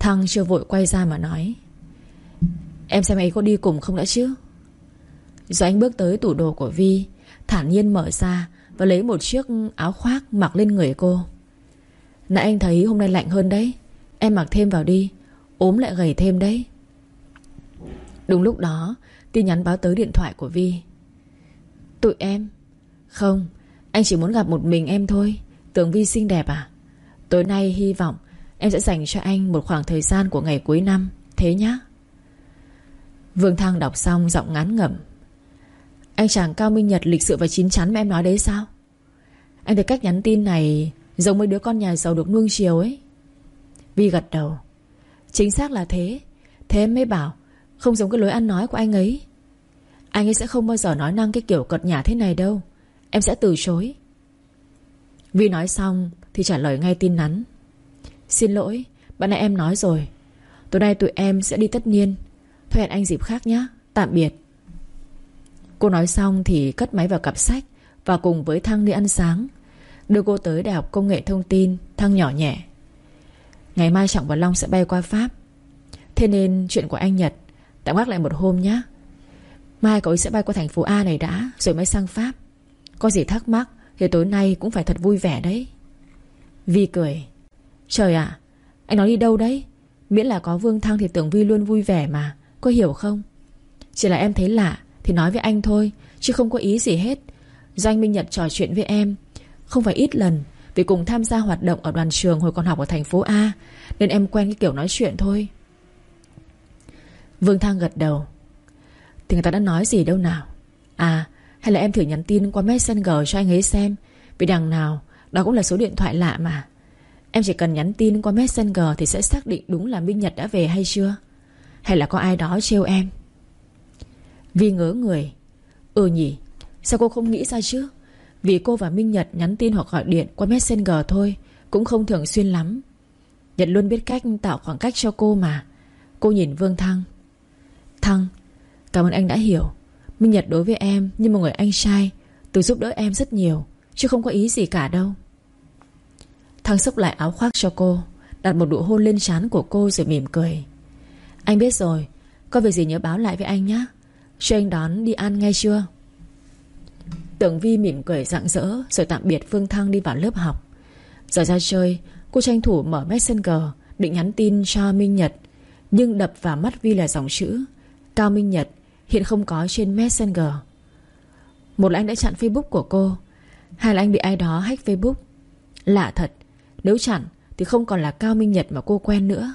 Thăng chưa vội quay ra mà nói. Em xem ấy có đi cùng không đã chứ? Rồi anh bước tới tủ đồ của Vi, Thản nhiên mở ra Và lấy một chiếc áo khoác mặc lên người cô. Nãy anh thấy hôm nay lạnh hơn đấy, Em mặc thêm vào đi, ốm lại gầy thêm đấy. Đúng lúc đó, Tin nhắn báo tới điện thoại của Vi. Tụi em? Không, Anh chỉ muốn gặp một mình em thôi, Tưởng Vi xinh đẹp à? Tối nay hy vọng Em sẽ dành cho anh một khoảng thời gian của ngày cuối năm. Thế nhá. Vương Thăng đọc xong giọng ngán ngẩm. Anh chàng Cao Minh Nhật lịch sự và chín chắn mà em nói đấy sao? Anh thấy cách nhắn tin này Giống mấy đứa con nhà giàu được nuông chiều ấy. Vi gật đầu. Chính xác là thế. Thế em mới bảo, Không giống cái lối ăn nói của anh ấy. Anh ấy sẽ không bao giờ nói năng cái kiểu cợt nhả thế này đâu. Em sẽ từ chối. Vi nói xong Thì trả lời ngay tin nhắn. Xin lỗi, Bạn nãy em nói rồi. Tối nay tụi em sẽ đi tất niên. Thôi hẹn anh dịp khác nhé Tạm biệt. Cô nói xong thì cất máy vào cặp sách Và cùng với Thăng đi ăn sáng, Đưa cô tới Đại học Công nghệ Thông tin, Thăng nhỏ nhẹ. Ngày mai Trọng và Long sẽ bay qua Pháp. Thế nên chuyện của anh Nhật, Tạm gác lại một hôm nhé Mai cậu ấy sẽ bay qua thành phố A này đã, Rồi mới sang Pháp. Có gì thắc mắc Thì tối nay cũng phải thật vui vẻ đấy. Vi cười. Trời ạ, Anh nói đi đâu đấy? Miễn là có Vương Thăng thì tưởng Vi luôn vui vẻ mà, Có hiểu không? Chỉ là em thấy lạ Thì nói với anh thôi, Chứ không có ý gì hết. Do anh Minh Nhật trò chuyện với em, Không phải ít lần, Vì cùng tham gia hoạt động ở đoàn trường Hồi còn học ở thành phố A, Nên em quen cái kiểu nói chuyện thôi. Vương Thăng gật đầu. Thì người ta đã nói gì đâu nào? À hay là em thử nhắn tin qua Messenger cho anh ấy xem, Vì đằng nào, Đó cũng là số điện thoại lạ mà. Em chỉ cần nhắn tin qua Messenger Thì sẽ xác định đúng là Minh Nhật đã về hay chưa? Hay là có ai đó trêu em? Vi ngớ người. Ừ nhỉ, Sao cô không nghĩ ra chứ? Vì cô và Minh Nhật nhắn tin hoặc gọi điện qua Messenger thôi, Cũng không thường xuyên lắm. Nhật luôn biết cách tạo khoảng cách cho cô mà. Cô nhìn Vương Thăng. Thăng, Cảm ơn anh đã hiểu. Minh Nhật đối với em như một người anh trai Từ giúp đỡ em rất nhiều, Chứ không có ý gì cả đâu. Thăng xốc lại áo khoác cho cô, Đặt một nụ hôn lên trán của cô rồi mỉm cười. Anh biết rồi, Có việc gì nhớ báo lại với anh nhé. Cho anh đón đi ăn ngay chưa? Tưởng Vi mỉm cười rạng rỡ Rồi tạm biệt Phương Thăng đi vào lớp học. Giờ ra chơi, Cô tranh thủ mở messenger, Định nhắn tin cho Minh Nhật. Nhưng đập vào mắt Vi là dòng chữ, Cao Minh Nhật, Hiện không có trên messenger. Một là anh đã chặn facebook của cô, Hai là anh bị ai đó hack facebook. Lạ thật nếu chặn thì không còn là Cao Minh Nhật mà cô quen nữa.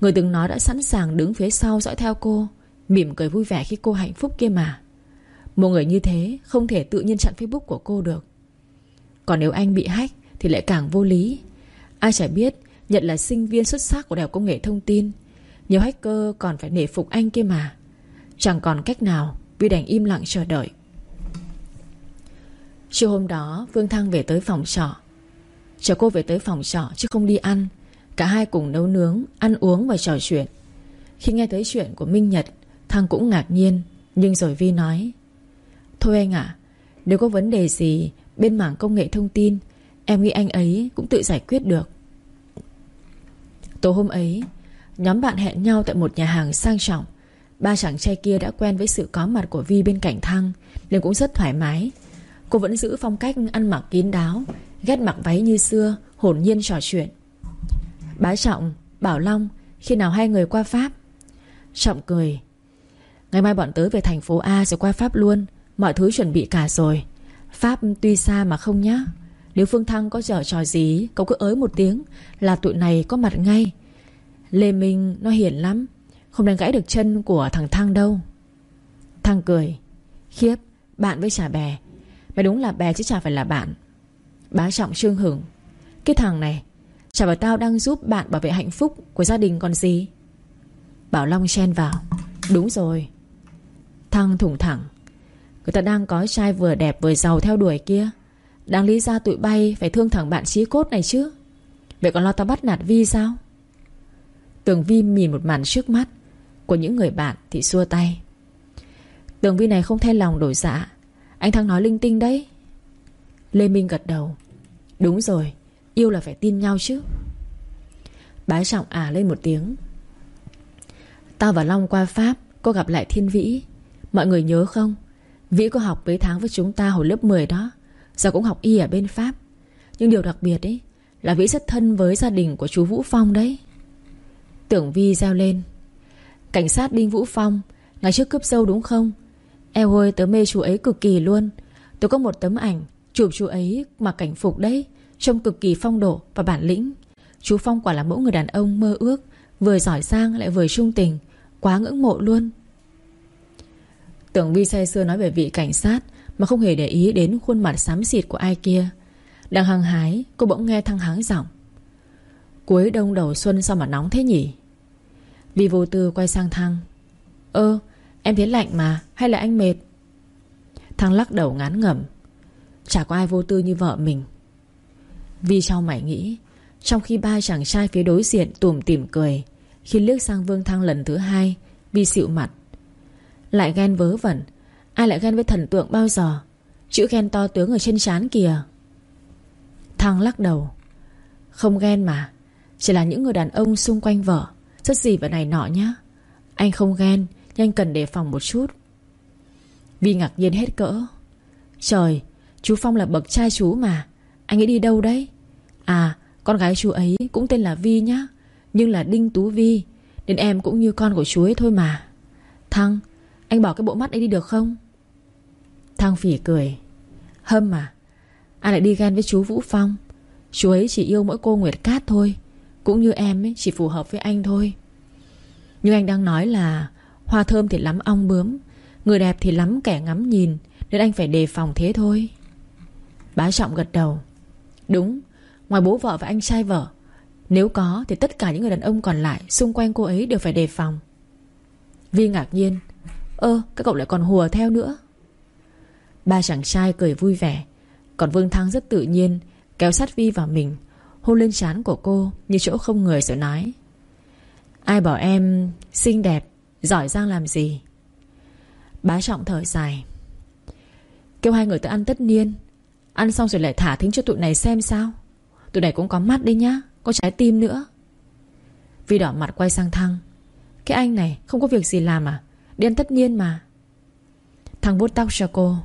Người từng nói đã sẵn sàng đứng phía sau dõi theo cô, Mỉm cười vui vẻ khi cô hạnh phúc kia mà. Một người như thế không thể tự nhiên chặn Facebook của cô được. Còn nếu anh bị hack thì lại càng vô lý. Ai chả biết Nhật là sinh viên xuất sắc của Đại học Công nghệ Thông tin. Nhiều hacker còn phải nể phục anh kia mà. Chẳng còn cách nào vì đành im lặng chờ đợi. Chiều hôm đó, Phương Thăng về tới phòng trọ. Chờ cô về tới phòng trọ chứ không đi ăn. Cả hai cùng nấu nướng, Ăn uống và trò chuyện. Khi nghe tới chuyện của Minh Nhật, Thăng cũng ngạc nhiên, Nhưng rồi Vi nói, Thôi anh ạ, Nếu có vấn đề gì Bên mảng công nghệ thông tin, Em nghĩ anh ấy cũng tự giải quyết được. Tối hôm ấy, Nhóm bạn hẹn nhau tại một nhà hàng sang trọng. Ba chàng trai kia đã quen với sự có mặt của Vi bên cạnh Thăng, Nên cũng rất thoải mái. Cô vẫn giữ phong cách ăn mặc kín đáo Ghét mặc váy như xưa Hồn nhiên trò chuyện. Bá Trọng, Bảo Long Khi nào hai người qua Pháp? Trọng cười Ngày mai bọn tớ về thành phố A rồi qua Pháp luôn Mọi thứ chuẩn bị cả rồi. Pháp tuy xa mà không nhá. Nếu Phương Thăng có dở trò gì Cậu cứ ới một tiếng Là tụi này có mặt ngay. Lê Minh nó hiền lắm Không đánh gãy được chân của thằng Thăng đâu. Thăng cười Khiếp, bạn với chả bè. Mày đúng là bè chứ chả phải là bạn. Bá trọng trương hưởng Cái thằng này, Chả bảo tao đang giúp bạn bảo vệ hạnh phúc Của gia đình còn gì. Bảo Long chen vào. Đúng rồi. Thăng thủng thẳng. Người ta đang có trai vừa đẹp vừa giàu theo đuổi kia. Đáng lý ra tụi bay Phải thương thẳng bạn trí cốt này chứ. Vậy còn lo tao bắt nạt Vi sao? Tường Vi nhìn một màn trước mắt. Của những người bạn thì xua tay. Tường Vi này không thay lòng đổi dạ. Anh Thăng nói linh tinh đấy. Lê Minh gật đầu. Đúng rồi, Yêu là phải tin nhau chứ. Bái trọng à lên một tiếng. Tao và Long qua Pháp, Có gặp lại Thiên Vĩ. Mọi người nhớ không? Vĩ có học mấy tháng với chúng ta hồi lớp 10 đó. Giờ cũng học y ở bên Pháp. Nhưng điều đặc biệt ấy, Là Vĩ rất thân với gia đình của chú Vũ Phong đấy. Tưởng Vi reo lên. Cảnh sát Đinh Vũ Phong, Ngày trước cướp dâu đúng không? Eo ơi, tớ mê chú ấy cực kỳ luôn. Tôi có một tấm ảnh Chụp chú ấy mà cảnh phục đấy, Trông cực kỳ phong độ và bản lĩnh. Chú Phong quả là mẫu người đàn ông mơ ước, Vừa giỏi giang lại vừa trung tình, Quá ngưỡng mộ luôn. Tưởng Vi say xưa nói về vị cảnh sát Mà không hề để ý đến khuôn mặt xám xịt của ai kia. Đang hăng hái, Cô bỗng nghe thăng háng giọng. Cuối đông đầu xuân sao mà nóng thế nhỉ? Vi vô tư quay sang Thăng. Ơ, em thấy lạnh mà, Hay là anh mệt? Thăng lắc đầu ngán ngẩm. Chả có ai vô tư như vợ mình. Vi sao mày nghĩ, Trong khi ba chàng trai phía đối diện tùm tỉm cười, Khi liếc sang Vương Thăng lần thứ hai Vi xịu mặt, Lại ghen vớ vẩn, Ai lại ghen với thần tượng bao giờ, Chữ ghen to tướng ở trên trán kìa. Thăng lắc đầu. Không ghen mà, Chỉ là những người đàn ông xung quanh vợ, Rất gì vậy này nọ nhá. Anh không ghen Nhưng anh cần đề phòng một chút. Vi ngạc nhiên hết cỡ. Trời Chú Phong là bậc trai chú mà. Anh ấy đi đâu đấy? À con gái chú ấy cũng tên là Vi nhá. Nhưng là Đinh Tú Vi, Nên em cũng như con của chú ấy thôi mà. Thăng Anh bỏ cái bộ mắt ấy đi được không? Thăng phỉ cười. Hâm mà Anh lại đi ghen với chú Vũ Phong. Chú ấy chỉ yêu mỗi cô Nguyệt Cát thôi. Cũng như em ấy, chỉ phù hợp với anh thôi. Nhưng anh đang nói là Hoa thơm thì lắm ong bướm, Người đẹp thì lắm kẻ ngắm nhìn, Nên anh phải đề phòng thế thôi. Bá Trọng gật đầu. Đúng, Ngoài bố vợ và anh trai vợ, Nếu có thì tất cả những người đàn ông còn lại Xung quanh cô ấy đều phải đề phòng. Vi ngạc nhiên. Ơ, các cậu lại còn hùa theo nữa. Ba chàng trai cười vui vẻ. Còn Vương Thăng rất tự nhiên, Kéo sát Vi vào mình, Hôn lên trán của cô Như chỗ không người rồi nói. Ai bảo em xinh đẹp, Giỏi giang làm gì? Bá trọng thở dài. Kêu hai người tới ăn tất niên. Ăn xong rồi lại thả thính cho tụi này xem sao. Tụi này cũng có mắt đi nhá, Có trái tim nữa. Vi đỏ mặt quay sang Thăng. Cái anh này không có việc gì làm à? Đi ăn tất niên mà. Thăng vuốt tóc cho cô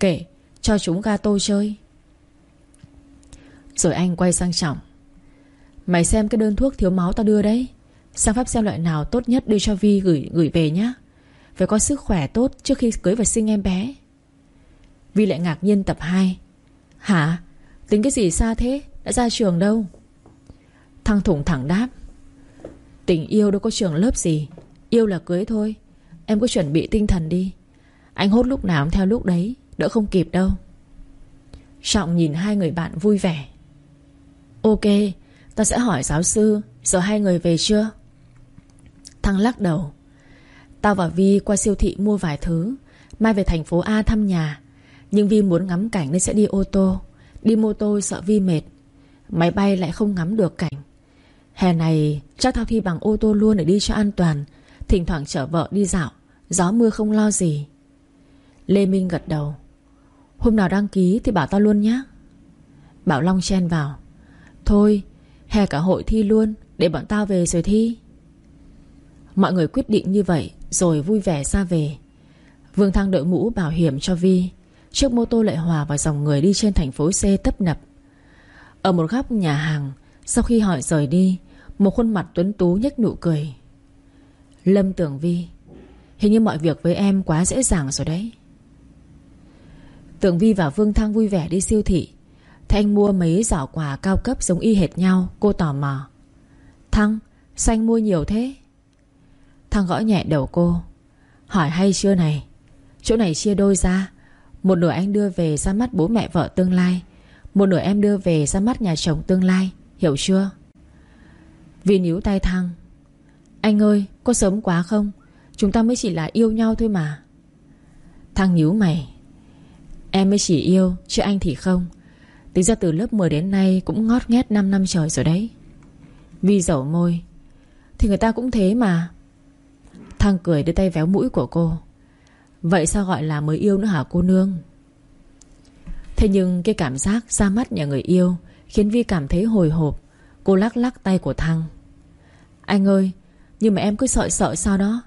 Kể cho chúng ga tô chơi. Rồi anh quay sang Trọng. Mày xem cái đơn thuốc thiếu máu tao đưa đấy. Sang Pháp xem loại nào tốt nhất đưa cho Vi gửi gửi về nhá. Phải có sức khỏe tốt trước khi cưới và sinh em bé. Vi lại ngạc nhiên tập 2 Hả? Tính cái gì xa thế? Đã ra trường đâu? Thăng thủng thẳng đáp. Tình yêu đâu có trường lớp gì. Yêu là cưới thôi. Em cứ chuẩn bị tinh thần đi. Anh hốt lúc nào cũng theo lúc đấy. Đỡ không kịp đâu. Trọng nhìn hai người bạn vui vẻ. Ok, Ta sẽ hỏi giáo sư, Giờ hai người về chưa? Thăng lắc đầu. Tao và Vi qua siêu thị mua vài thứ. Mai về thành phố A thăm nhà. Nhưng Vi muốn ngắm cảnh nên sẽ đi ô tô. Đi mô tô sợ Vi mệt. Máy bay lại không ngắm được cảnh. Hè này, chắc tao thi bằng ô tô luôn để đi cho an toàn. Thỉnh thoảng chở vợ đi dạo, Gió mưa không lo gì. Lê Minh gật đầu. Hôm nào đăng ký thì bảo tao luôn nhé Bảo Long chen vào. Thôi, hè cả hội thi luôn, Để bọn tao về rồi thi. Mọi người quyết định như vậy, Rồi vui vẻ ra về. Vương Thăng đội mũ bảo hiểm cho Vi. Chiếc mô tô lại hòa vào dòng người đi trên thành phố C tấp nập. Ở một góc nhà hàng, Sau khi hỏi rời đi, Một khuôn mặt tuấn tú nhếch nụ cười. Lâm tưởng Vi, Hình như mọi việc với em quá dễ dàng rồi đấy. Tưởng Vi và Vương Thăng vui vẻ đi siêu thị. Thanh mua mấy giỏ quà cao cấp giống y hệt nhau, Cô tò mò. Thăng xanh mua nhiều thế? Thăng gõ nhẹ đầu cô. Hỏi hay chưa này? Chỗ này chia đôi ra. Một nửa anh đưa về ra mắt bố mẹ vợ tương lai. Một nửa em đưa về ra mắt nhà chồng tương lai. Hiểu chưa? Vì níu tay Thăng. Anh ơi, có sớm quá không? Chúng ta mới chỉ là yêu nhau thôi mà. Thăng nhíu mày. Em mới chỉ yêu, Chứ anh thì không. Tính ra từ lớp 10 đến nay Cũng ngót nghét 5 năm trời rồi đấy. Vi dẩu môi. Thì người ta cũng thế mà. Thăng cười đưa tay véo mũi của cô. Vậy sao gọi là mới yêu nữa hả cô nương? Thế nhưng cái cảm giác ra mắt nhà người yêu Khiến Vi cảm thấy hồi hộp. Cô lắc lắc tay của Thăng. Anh ơi Nhưng mà em cứ sợ sợ sao đó.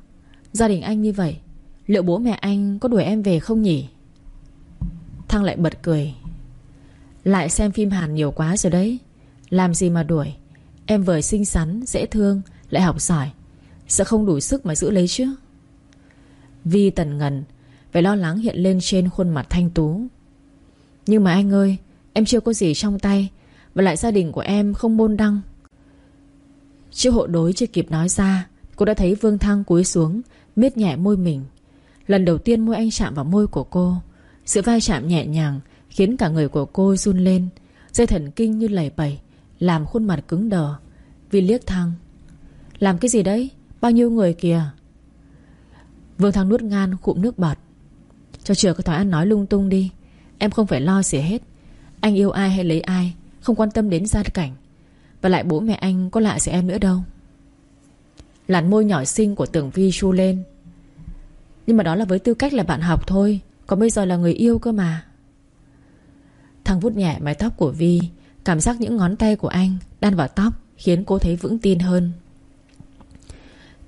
Gia đình anh như vậy Liệu bố mẹ anh có đuổi em về không nhỉ? Thăng lại bật cười. Lại xem phim Hàn nhiều quá rồi đấy. Làm gì mà đuổi? Em vừa xinh xắn, dễ thương Lại học giỏi. Sẽ không đủ sức mà giữ lấy chứ. Vi tần ngần, Vẻ lo lắng hiện lên trên khuôn mặt thanh tú. Nhưng mà anh ơi, Em chưa có gì trong tay Và lại gia đình của em không môn đăng. Chiếc hộ đối chưa kịp nói ra, Cô đã thấy Vương Thăng cúi xuống, Miết nhẹ môi mình. Lần đầu tiên môi anh chạm vào môi của cô, Sự vai chạm nhẹ nhàng Khiến cả người của cô run lên. Dây thần kinh như lầy bẩy, Làm khuôn mặt cứng đờ. Vì liếc Thăng. Làm cái gì đấy? Bao nhiêu người kìa? Vương Thăng nuốt ngan cụm nước bọt. Cho chừa cái thói ăn nói lung tung đi. Em không phải lo gì hết. Anh yêu ai hay lấy ai, Không quan tâm đến gia cảnh. Và lại bố mẹ anh có lạ gì em nữa đâu. Làn môi nhỏ xinh của tưởng Vi chu lên. Nhưng mà đó là với tư cách là bạn học thôi, Còn bây giờ là người yêu cơ mà. Thằng vút nhẹ mái tóc của Vi, Cảm giác những ngón tay của anh Đan vào tóc Khiến cô thấy vững tin hơn.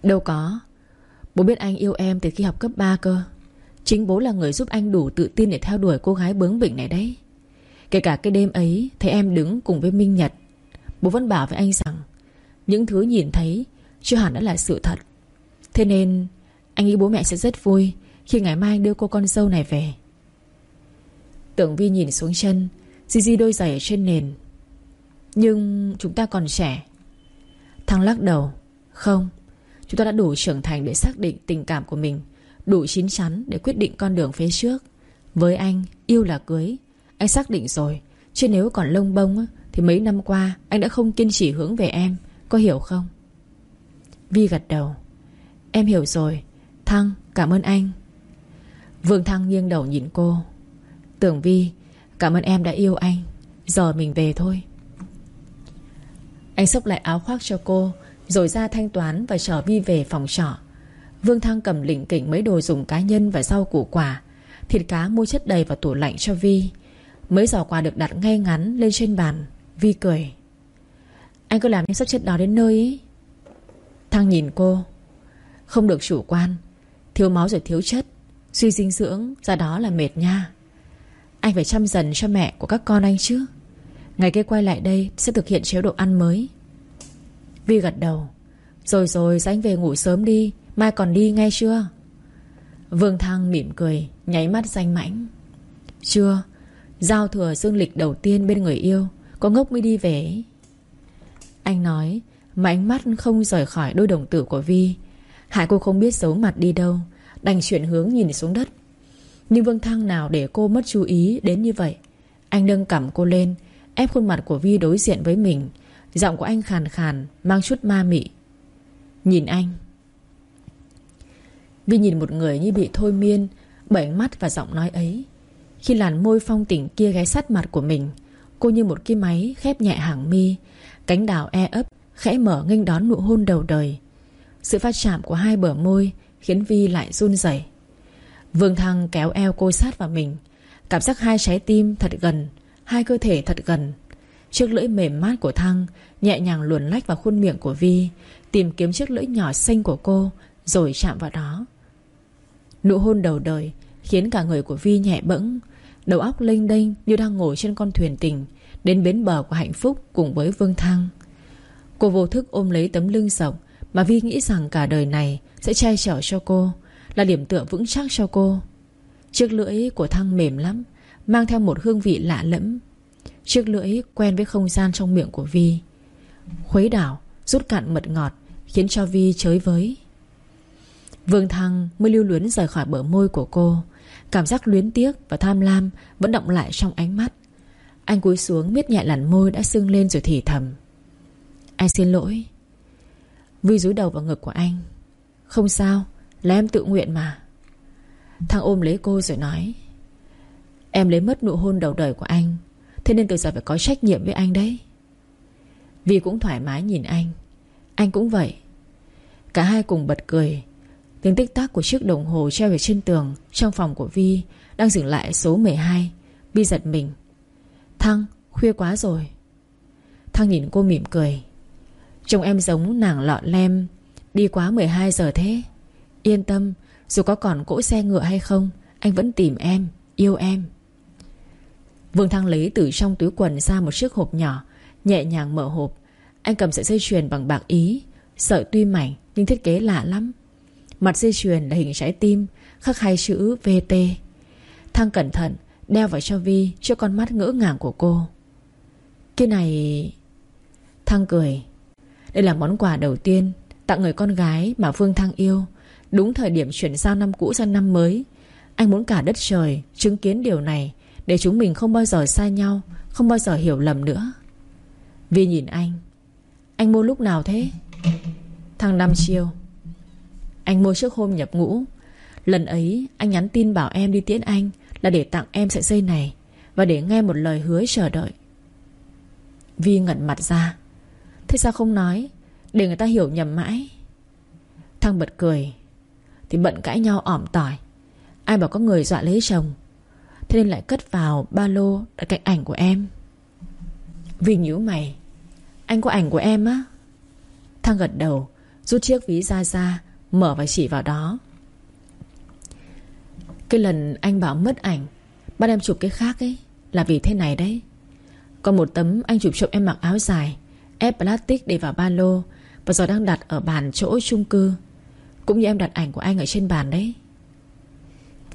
Đâu có Bố biết anh yêu em từ khi học cấp 3 cơ. Chính bố là người giúp anh đủ tự tin Để theo đuổi cô gái bướng bỉnh này đấy. Kể cả cái đêm ấy, Thấy em đứng cùng với Minh Nhật, Bố vẫn bảo với anh rằng, Những thứ nhìn thấy, chưa hẳn đã là sự thật. Thế nên, anh nghĩ bố mẹ sẽ rất vui Khi ngày mai anh đưa cô con dâu này về. Tưởng Vi nhìn xuống chân, Di di đôi giày ở trên nền. Nhưng chúng ta còn trẻ. Thăng lắc đầu, Không Chúng ta đã đủ trưởng thành để xác định tình cảm của mình, Đủ chín chắn để quyết định con đường phía trước. Với anh, Yêu là cưới. Anh xác định rồi, Chứ nếu còn lông bông Thì mấy năm qua Anh đã không kiên trì hướng về em, Có hiểu không? Vi gật đầu. Em hiểu rồi. Thăng, cảm ơn anh. Vương Thăng nghiêng đầu nhìn cô. Tưởng Vi, Cảm ơn em đã yêu anh. Giờ mình về thôi. Anh xốc lại áo khoác cho cô rồi ra thanh toán và chở Vi về phòng trọ. Vương Thăng cầm lỉnh kỉnh mấy đồ dùng cá nhân và rau củ quả, Thịt cá mua chất đầy vào tủ lạnh cho Vi. Mấy giỏ quà được đặt ngay ngắn lên trên bàn, Vi cười. Anh cứ làm những sắp chất đó đến nơi ấy Thăng nhìn cô. Không được chủ quan. Thiếu máu rồi thiếu chất. Suy dinh dưỡng, ra đó là mệt nha. Anh phải chăm dần cho mẹ của các con anh chứ. Ngày kia quay lại đây, Sẽ thực hiện chế độ ăn mới. Vi gật đầu. Rồi rồi anh về ngủ sớm đi. Mai còn đi ngay chưa? Vương Thăng mỉm cười, Nháy mắt danh mãnh. Chưa. Giao thừa dương lịch đầu tiên bên người yêu, Có ngốc mới đi về Anh nói, mà ánh mắt không rời khỏi đôi đồng tử của Vi Hải cô không biết giấu mặt đi đâu, Đành chuyển hướng nhìn xuống đất. Nhưng Vương Thăng nào để cô mất chú ý đến như vậy? Anh nâng cằm cô lên, Ép khuôn mặt của Vi đối diện với mình Giọng của anh khàn khàn, Mang chút ma mị. Nhìn anh. Vi nhìn một người như bị thôi miên Bởi ánh mắt và giọng nói ấy. Khi làn môi phong tỉnh kia ghé sát mặt của mình, Cô như một cái máy khép nhẹ hàng mi, Cánh đào e ấp, Khẽ mở nghênh đón nụ hôn đầu đời. Sự phát chạm của hai bờ môi Khiến Vi lại run rẩy. Vương Thăng kéo eo cô sát vào mình. Cảm giác hai trái tim thật gần, Hai cơ thể thật gần Chiếc lưỡi mềm mát của Thăng Nhẹ nhàng luồn lách vào khuôn miệng của Vi, Tìm kiếm chiếc lưỡi nhỏ xinh của cô, Rồi chạm vào đó. Nụ hôn đầu đời Khiến cả người của Vi nhẹ bẫng, Đầu óc lênh đênh như đang ngồi trên con thuyền tình, Đến bến bờ của hạnh phúc cùng với Vương Thăng. Cô vô thức ôm lấy tấm lưng rộng Mà Vi nghĩ rằng cả đời này Sẽ che chở cho cô, Là điểm tựa vững chắc cho cô. Chiếc lưỡi của Thăng mềm lắm, Mang theo một hương vị lạ lẫm. Chiếc lưỡi quen với không gian trong miệng của Vi. Khuấy đảo, Rút cạn mật ngọt, Khiến cho Vi chới với. Vương Thăng mới lưu luyến rời khỏi bờ môi của cô. Cảm giác luyến tiếc và tham lam Vẫn động lại trong ánh mắt. Anh cúi xuống miết nhẹ làn môi đã sưng lên rồi thì thầm. Anh xin lỗi. Vi rúi đầu vào ngực của anh. Không sao, Là em tự nguyện mà. Thăng ôm lấy cô rồi nói. Em lấy mất nụ hôn đầu đời của anh Thế nên từ giờ phải có trách nhiệm với anh đấy. Vi cũng thoải mái nhìn anh. Anh cũng vậy. Cả hai cùng bật cười. Tiếng tích tắc của chiếc đồng hồ treo ở trên tường Trong phòng của Vi Đang dừng lại số 12 Vi giật mình. Thăng, khuya quá rồi. Thăng nhìn cô mỉm cười. Trông em giống nàng lọ lem. Đi quá 12 giờ thế. Yên tâm, Dù có còn cỗ xe ngựa hay không, Anh vẫn tìm em, Yêu em. Vương Thăng lấy từ trong túi quần ra một chiếc hộp nhỏ, Nhẹ nhàng mở hộp. Anh cầm sợi dây chuyền bằng bạc ý. Sợi tuy mảnh, nhưng thiết kế lạ lắm. Mặt dây chuyền là hình trái tim, Khắc hai chữ VT Thăng cẩn thận, Đeo vào cho Vi Cho con mắt ngỡ ngàng của cô. Cái này Thăng cười. Đây là món quà đầu tiên, Tặng người con gái mà Phương Thăng yêu. Đúng thời điểm chuyển giao năm cũ sang năm mới. Anh muốn cả đất trời Chứng kiến điều này. Để chúng mình không bao giờ xa nhau, Không bao giờ hiểu lầm nữa. Vi nhìn anh. Anh mua lúc nào thế? Thằng Năm Chiêu. Anh mua trước hôm nhập ngũ. Lần ấy, anh nhắn tin bảo em đi tiễn anh Là để tặng em sợi dây này Và để nghe một lời hứa chờ đợi. Vi ngẩn mặt ra. Thế sao không nói? Để người ta hiểu nhầm mãi. Thằng bật cười. Thì bận cãi nhau ỏm tỏi. Ai bảo có người dọa lấy chồng? Thế nên lại cất vào ba lô Đặt cạnh ảnh của em. Vì nhíu mày. Anh có ảnh của em á? Thăng gật đầu, Rút chiếc ví ra ra, Mở và chỉ vào đó. Cái lần anh bảo mất ảnh, Bắt em chụp cái khác ấy, Là vì thế này đấy. Còn một tấm anh chụp chụp em mặc áo dài, Ép plastic để vào ba lô, Và giờ đang đặt ở bàn chỗ chung cư, Cũng như em đặt ảnh của anh ở trên bàn đấy.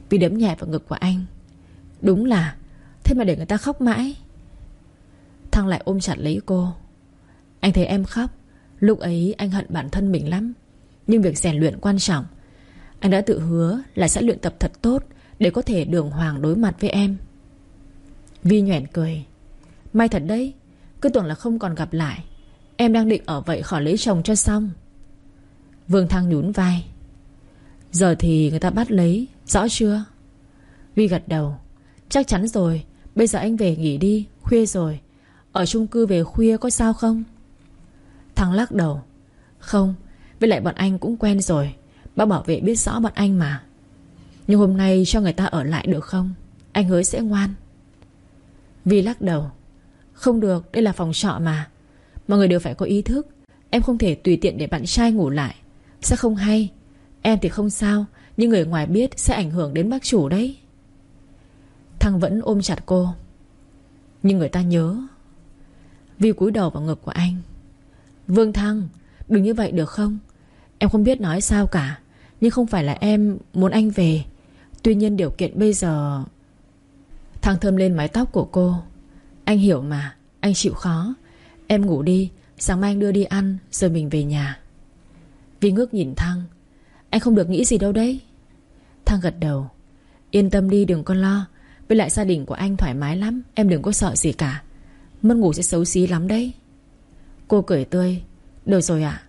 Vì đấm nhẹ vào ngực của anh Đúng là, Thế mà để người ta khóc mãi. Thăng lại ôm chặt lấy cô. Anh thấy em khóc, Lúc ấy anh hận bản thân mình lắm. Nhưng việc rèn luyện quan trọng. Anh đã tự hứa là sẽ luyện tập thật tốt Để có thể đường hoàng đối mặt với em. Vi nhoẻn cười. May thật đấy, Cứ tưởng là không còn gặp lại. Em đang định ở vậy khỏi lấy chồng cho xong. Vương Thăng nhún vai. Giờ thì người ta bắt lấy, Rõ chưa? Vi gật đầu. Chắc chắn rồi. Bây giờ anh về nghỉ đi. Khuya rồi. Ở chung cư về khuya có sao không? Thằng lắc đầu. Không, Với lại bọn anh cũng quen rồi. Bác bảo vệ biết rõ bọn anh mà. Nhưng hôm nay cho người ta ở lại được không? Anh hứa sẽ ngoan. Vi lắc đầu. Không được, đây là phòng trọ mà. Mọi người đều phải có ý thức. Em không thể tùy tiện để bạn trai ngủ lại. Sẽ không hay. Em thì không sao, Nhưng người ngoài biết sẽ ảnh hưởng đến bác chủ đấy. Thăng vẫn ôm chặt cô. Nhưng người ta nhớ Vi cúi đầu vào ngực của anh. Vương Thăng, Đừng như vậy được không? Em không biết nói sao cả, Nhưng không phải là em muốn anh về. Tuy nhiên điều kiện bây giờ, Thăng thơm lên mái tóc của cô. Anh hiểu mà, Anh chịu khó. Em ngủ đi, Sáng mai anh đưa đi ăn, Rồi mình về nhà. Vi ngước nhìn Thăng, Anh không được nghĩ gì đâu đấy. Thăng gật đầu. Yên tâm đi, đừng có lo. Với lại gia đình của anh thoải mái lắm, Em đừng có sợ gì cả. Mất ngủ sẽ xấu xí lắm đấy. Cô cười tươi, Được rồi ạ.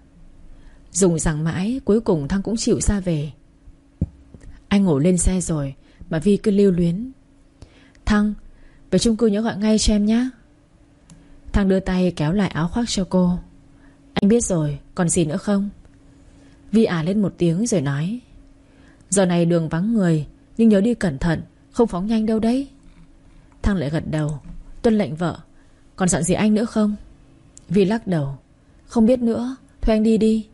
Dùng rằng mãi, cuối cùng Thăng cũng chịu ra về. Anh ngủ lên xe rồi, Mà Vi cứ lưu luyến. Thăng, Về chung cư nhớ gọi ngay cho em nhé Thăng đưa tay kéo lại áo khoác cho cô. Anh biết rồi, Còn gì nữa không? Vi ả lên một tiếng rồi nói. Giờ này đường vắng người, Nhưng nhớ đi cẩn thận. Không phóng nhanh đâu đấy. Thăng lại gật đầu. Tuân lệnh vợ. Còn dặn gì anh nữa không? Vi lắc đầu. Không biết nữa. Thôi anh đi đi.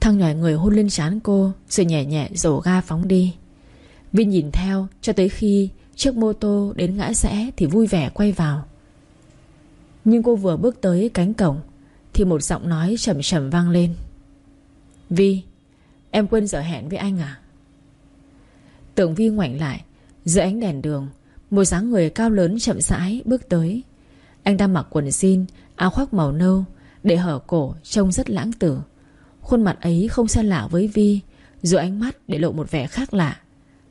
Thăng nhòi người hôn lên trán cô, Rồi nhẹ nhẹ rổ ga phóng đi. Vi nhìn theo, cho tới khi Chiếc mô tô đến ngã rẽ Thì vui vẻ quay vào. Nhưng cô vừa bước tới cánh cổng, Thì một giọng nói trầm trầm vang lên. Vi, Em quên giờ hẹn với anh à? Tưởng Vi ngoảnh lại. Giữa ánh đèn đường, Một dáng người cao lớn chậm rãi bước tới. Anh ta mặc quần jean, Áo khoác màu nâu, Để hở cổ trông rất lãng tử. Khuôn mặt ấy không xa lạ với Vi Dù ánh mắt để lộ một vẻ khác lạ.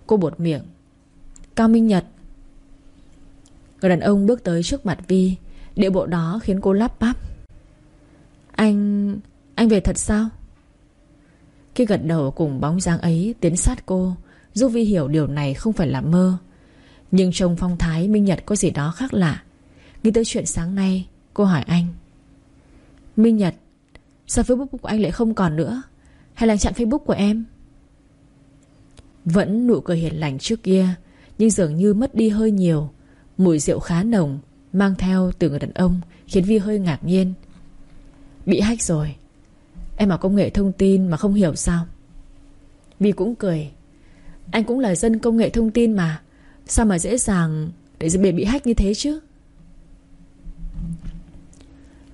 Cô buột miệng. Cao Minh Nhật. Người đàn ông bước tới trước mặt Vi Điệu bộ đó khiến cô lắp bắp. Anh... anh về thật sao? Khi gật đầu cùng bóng dáng ấy Tiến sát cô Giúp Vi hiểu điều này không phải là mơ, Nhưng trong phong thái Minh Nhật có gì đó khác lạ. Nghĩ tới chuyện sáng nay, Cô hỏi anh, Minh Nhật, Sao Facebook của anh lại không còn nữa? Hay là chặn Facebook của em? Vẫn nụ cười hiền lành trước kia, Nhưng dường như mất đi hơi nhiều. Mùi rượu khá nồng, Mang theo từ người đàn ông, Khiến Vi hơi ngạc nhiên. Bị hack rồi. Em ở công nghệ thông tin mà không hiểu sao? Vi cũng cười. Anh cũng là dân công nghệ thông tin mà. Sao mà dễ dàng Để bị bị hack như thế chứ?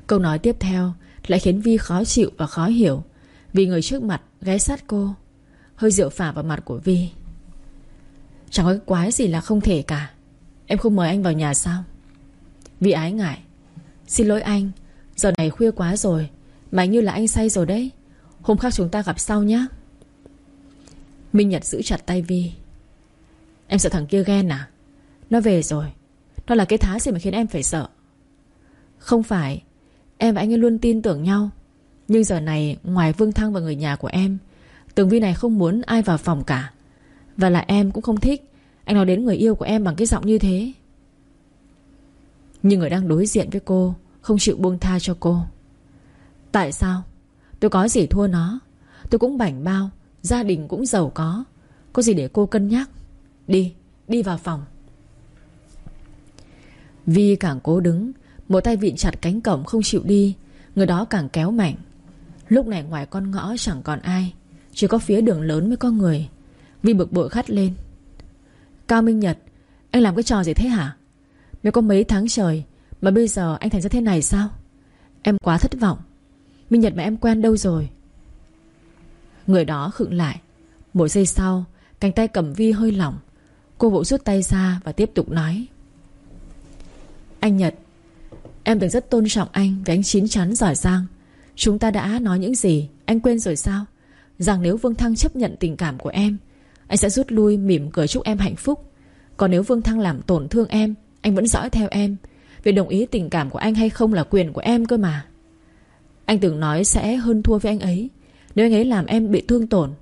Câu nói tiếp theo Lại khiến Vi khó chịu và khó hiểu Vì người trước mặt ghé sát cô. Hơi rượu phả vào mặt của Vi. Chẳng có cái quái gì là không thể cả. Em không mời anh vào nhà sao? Vì ái ngại. Xin lỗi anh, Giờ này khuya quá rồi, Mà như là anh say rồi đấy. Hôm khác chúng ta gặp sau nhé Minh Nhật giữ chặt tay Vi. Em sợ thằng kia ghen à? Nó về rồi. Nó là cái thá gì mà khiến em phải sợ? Không phải, Em và anh ấy luôn tin tưởng nhau. Nhưng giờ này, ngoài Vương Thăng và người nhà của em, Tường Vi này không muốn ai vào phòng cả. Và là em cũng không thích Anh nói đến người yêu của em bằng cái giọng như thế. Nhưng người đang đối diện với cô Không chịu buông tha cho cô. Tại sao? Tôi có gì thua nó? Tôi cũng bảnh bao. Gia đình cũng giàu có. Có gì để cô cân nhắc? Đi, đi vào phòng. Vi càng cố đứng Một tay vịn chặt cánh cổng không chịu đi Người đó càng kéo mạnh. Lúc này ngoài con ngõ chẳng còn ai Chỉ có phía đường lớn mới có người. Vi bực bội khắt lên. Cao Minh Nhật Anh làm cái trò gì thế hả? Mới có mấy tháng trời Mà bây giờ anh thành ra thế này sao? Em quá thất vọng. Minh Nhật mà em quen đâu rồi? Người đó khựng lại. Một giây sau, Cánh tay cầm Vi hơi lỏng. Cô vỗ rút tay ra và tiếp tục nói. Anh Nhật, Em từng rất tôn trọng anh Vì anh chín chắn giỏi giang. Chúng ta đã nói những gì, Anh quên rồi sao? Rằng nếu Vương Thăng chấp nhận tình cảm của em, Anh sẽ rút lui mỉm cười chúc em hạnh phúc. Còn nếu Vương Thăng làm tổn thương em, Anh vẫn dõi theo em. Việc đồng ý tình cảm của anh hay không là quyền của em cơ mà. Anh từng nói sẽ hơn thua với anh ấy. Nếu anh ấy làm em bị thương tổn,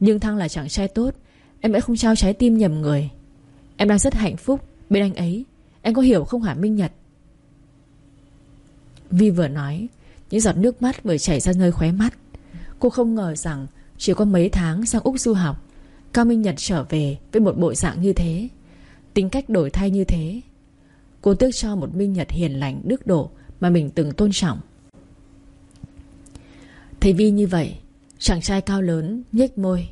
Nhưng Thăng là chàng trai tốt, Em sẽ không trao trái tim nhầm người. Em đang rất hạnh phúc bên anh ấy. Em có hiểu không hả Minh Nhật? Vi vừa nói, Những giọt nước mắt vừa chảy ra nơi khóe mắt. Cô không ngờ rằng Chỉ có mấy tháng sang Úc du học, Cao Minh Nhật trở về với một bộ dạng như thế, Tính cách đổi thay như thế. Cô tước cho một Minh Nhật hiền lành, đức độ Mà mình từng tôn trọng. Thấy Vi như vậy Chàng trai cao lớn nhếch môi.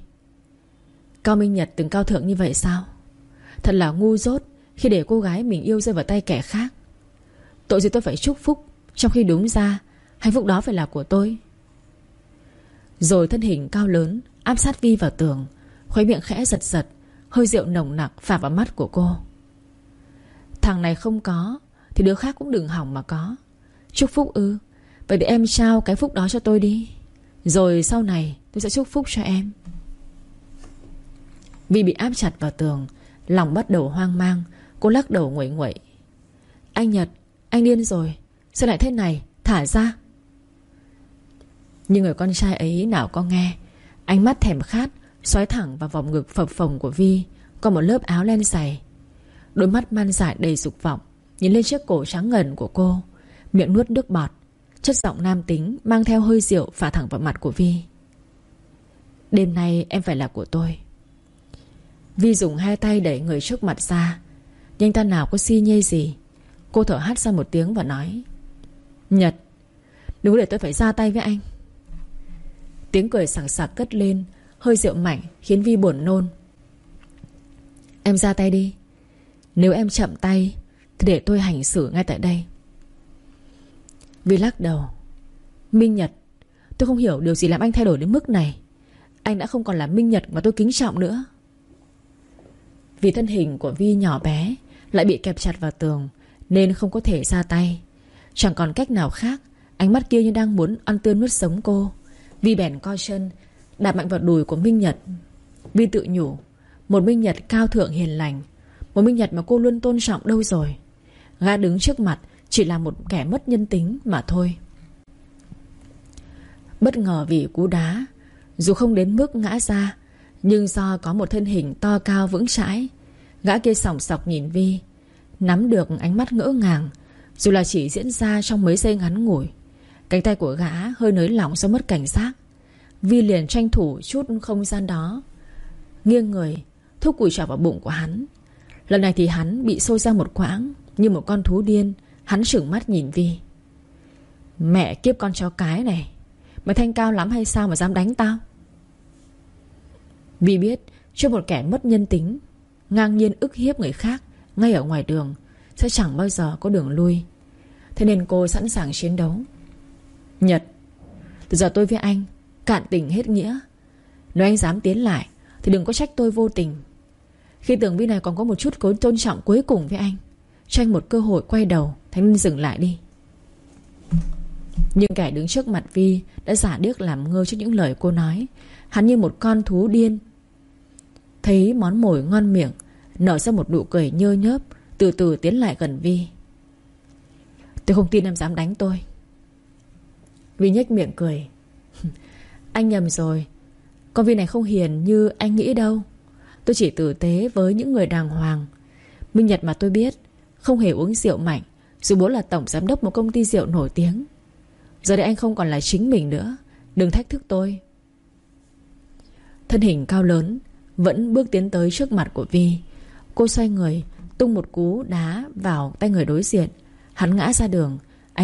Cao Minh Nhật từng cao thượng như vậy sao? Thật là ngu dốt Khi để cô gái mình yêu rơi vào tay kẻ khác. Tội gì tôi phải chúc phúc Trong khi đúng ra Hạnh phúc đó phải là của tôi? Rồi thân hình cao lớn Áp sát Vi vào tường Khuấy miệng khẽ giật giật, Hơi rượu nồng nặc phả vào mắt của cô. Thằng này không có, Thì đứa khác cũng đừng hỏng mà có. Chúc phúc ư, Vậy thì em trao cái phúc đó cho tôi đi. Rồi sau này tôi sẽ chúc phúc cho em. Vì bị áp chặt vào tường Lòng bắt đầu hoang mang Cô lắc đầu nguẩy nguẩy Anh Nhật, anh điên rồi Sao lại thế này, thả ra. Nhưng người con trai ấy nào có nghe Ánh mắt thèm khát Xoáy thẳng vào vòng ngực phập phồng của Vi Có một lớp áo len dày. Đôi mắt man dại đầy dục vọng Nhìn lên chiếc cổ trắng ngần của cô Miệng nuốt nước bọt. Chất giọng nam tính, mang theo hơi rượu phả thẳng vào mặt của Vi. Đêm nay em phải là của tôi. Vi dùng hai tay đẩy người trước mặt ra. Nhưng ta nào có si nhê gì. Cô thở hắt ra một tiếng và nói, Nhật, đúng để tôi phải ra tay với anh. Tiếng cười sảng sạc cất lên, Hơi rượu mạnh khiến Vi buồn nôn. Em ra tay đi. Nếu em chậm tay, Thì để tôi hành xử ngay tại đây. Vi lắc đầu. Minh Nhật, Tôi không hiểu điều gì làm anh thay đổi đến mức này. Anh đã không còn là Minh Nhật mà tôi kính trọng nữa. Vì thân hình của Vi nhỏ bé Lại bị kẹp chặt vào tường Nên không có thể ra tay. Chẳng còn cách nào khác, Ánh mắt kia như đang muốn ăn tươi nuốt sống cô. Vi bèn co chân, Đạp mạnh vào đùi của Minh Nhật. Vi tự nhủ, Một Minh Nhật cao thượng hiền lành, Một Minh Nhật mà cô luôn tôn trọng đâu rồi. Gã đứng trước mặt chỉ là một kẻ mất nhân tính mà thôi. Bất ngờ vì cú đá, Dù không đến mức ngã ra, nhưng do có một thân hình to cao vững chãi, Gã kia sòng sọc nhìn Vi, Nắm được ánh mắt ngỡ ngàng, Dù là chỉ diễn ra trong mấy giây ngắn ngủi. Cánh tay của gã hơi nới lỏng do mất cảnh giác. Vi liền tranh thủ chút không gian đó, Nghiêng người, Thúc cùi trỏ vào bụng của hắn. Lần này thì hắn bị sôi ra một quãng Như một con thú điên Hắn sửng mắt nhìn Vi. Mẹ kiếp con chó cái này, Mày thanh cao lắm hay sao mà dám đánh tao? Vi biết Cho một kẻ mất nhân tính, Ngang nhiên ức hiếp người khác Ngay ở ngoài đường Sẽ chẳng bao giờ có đường lui. Thế nên cô sẵn sàng chiến đấu. Nhật, Từ giờ tôi với anh Cạn tình hết nghĩa. Nếu anh dám tiến lại Thì đừng có trách tôi vô tình. Khi tưởng Vi này còn có một chút cố tôn trọng cuối cùng với anh, Cho anh một cơ hội quay đầu thánh linh dừng lại đi. Nhưng kẻ đứng trước mặt Vi Đã giả điếc làm ngơ trước những lời cô nói. Hắn như một con thú điên. Thấy món mồi ngon miệng, Nở ra một nụ cười nhơ nhớp, Từ từ tiến lại gần Vi. Tôi không tin em dám đánh tôi. Vi nhếch miệng cười. Anh nhầm rồi. Con Vi này không hiền như anh nghĩ đâu. Tôi chỉ tử tế với những người đàng hoàng. Minh Nhật mà tôi biết, Không hề uống rượu mạnh. Dù bố là tổng giám đốc một công ty rượu nổi tiếng. Giờ đây anh không còn là chính mình nữa. Đừng thách thức tôi. Thân hình cao lớn, Vẫn bước tiến tới trước mặt của Vi. Cô xoay người, Tung một cú đá vào tay người đối diện. Hắn ngã ra đường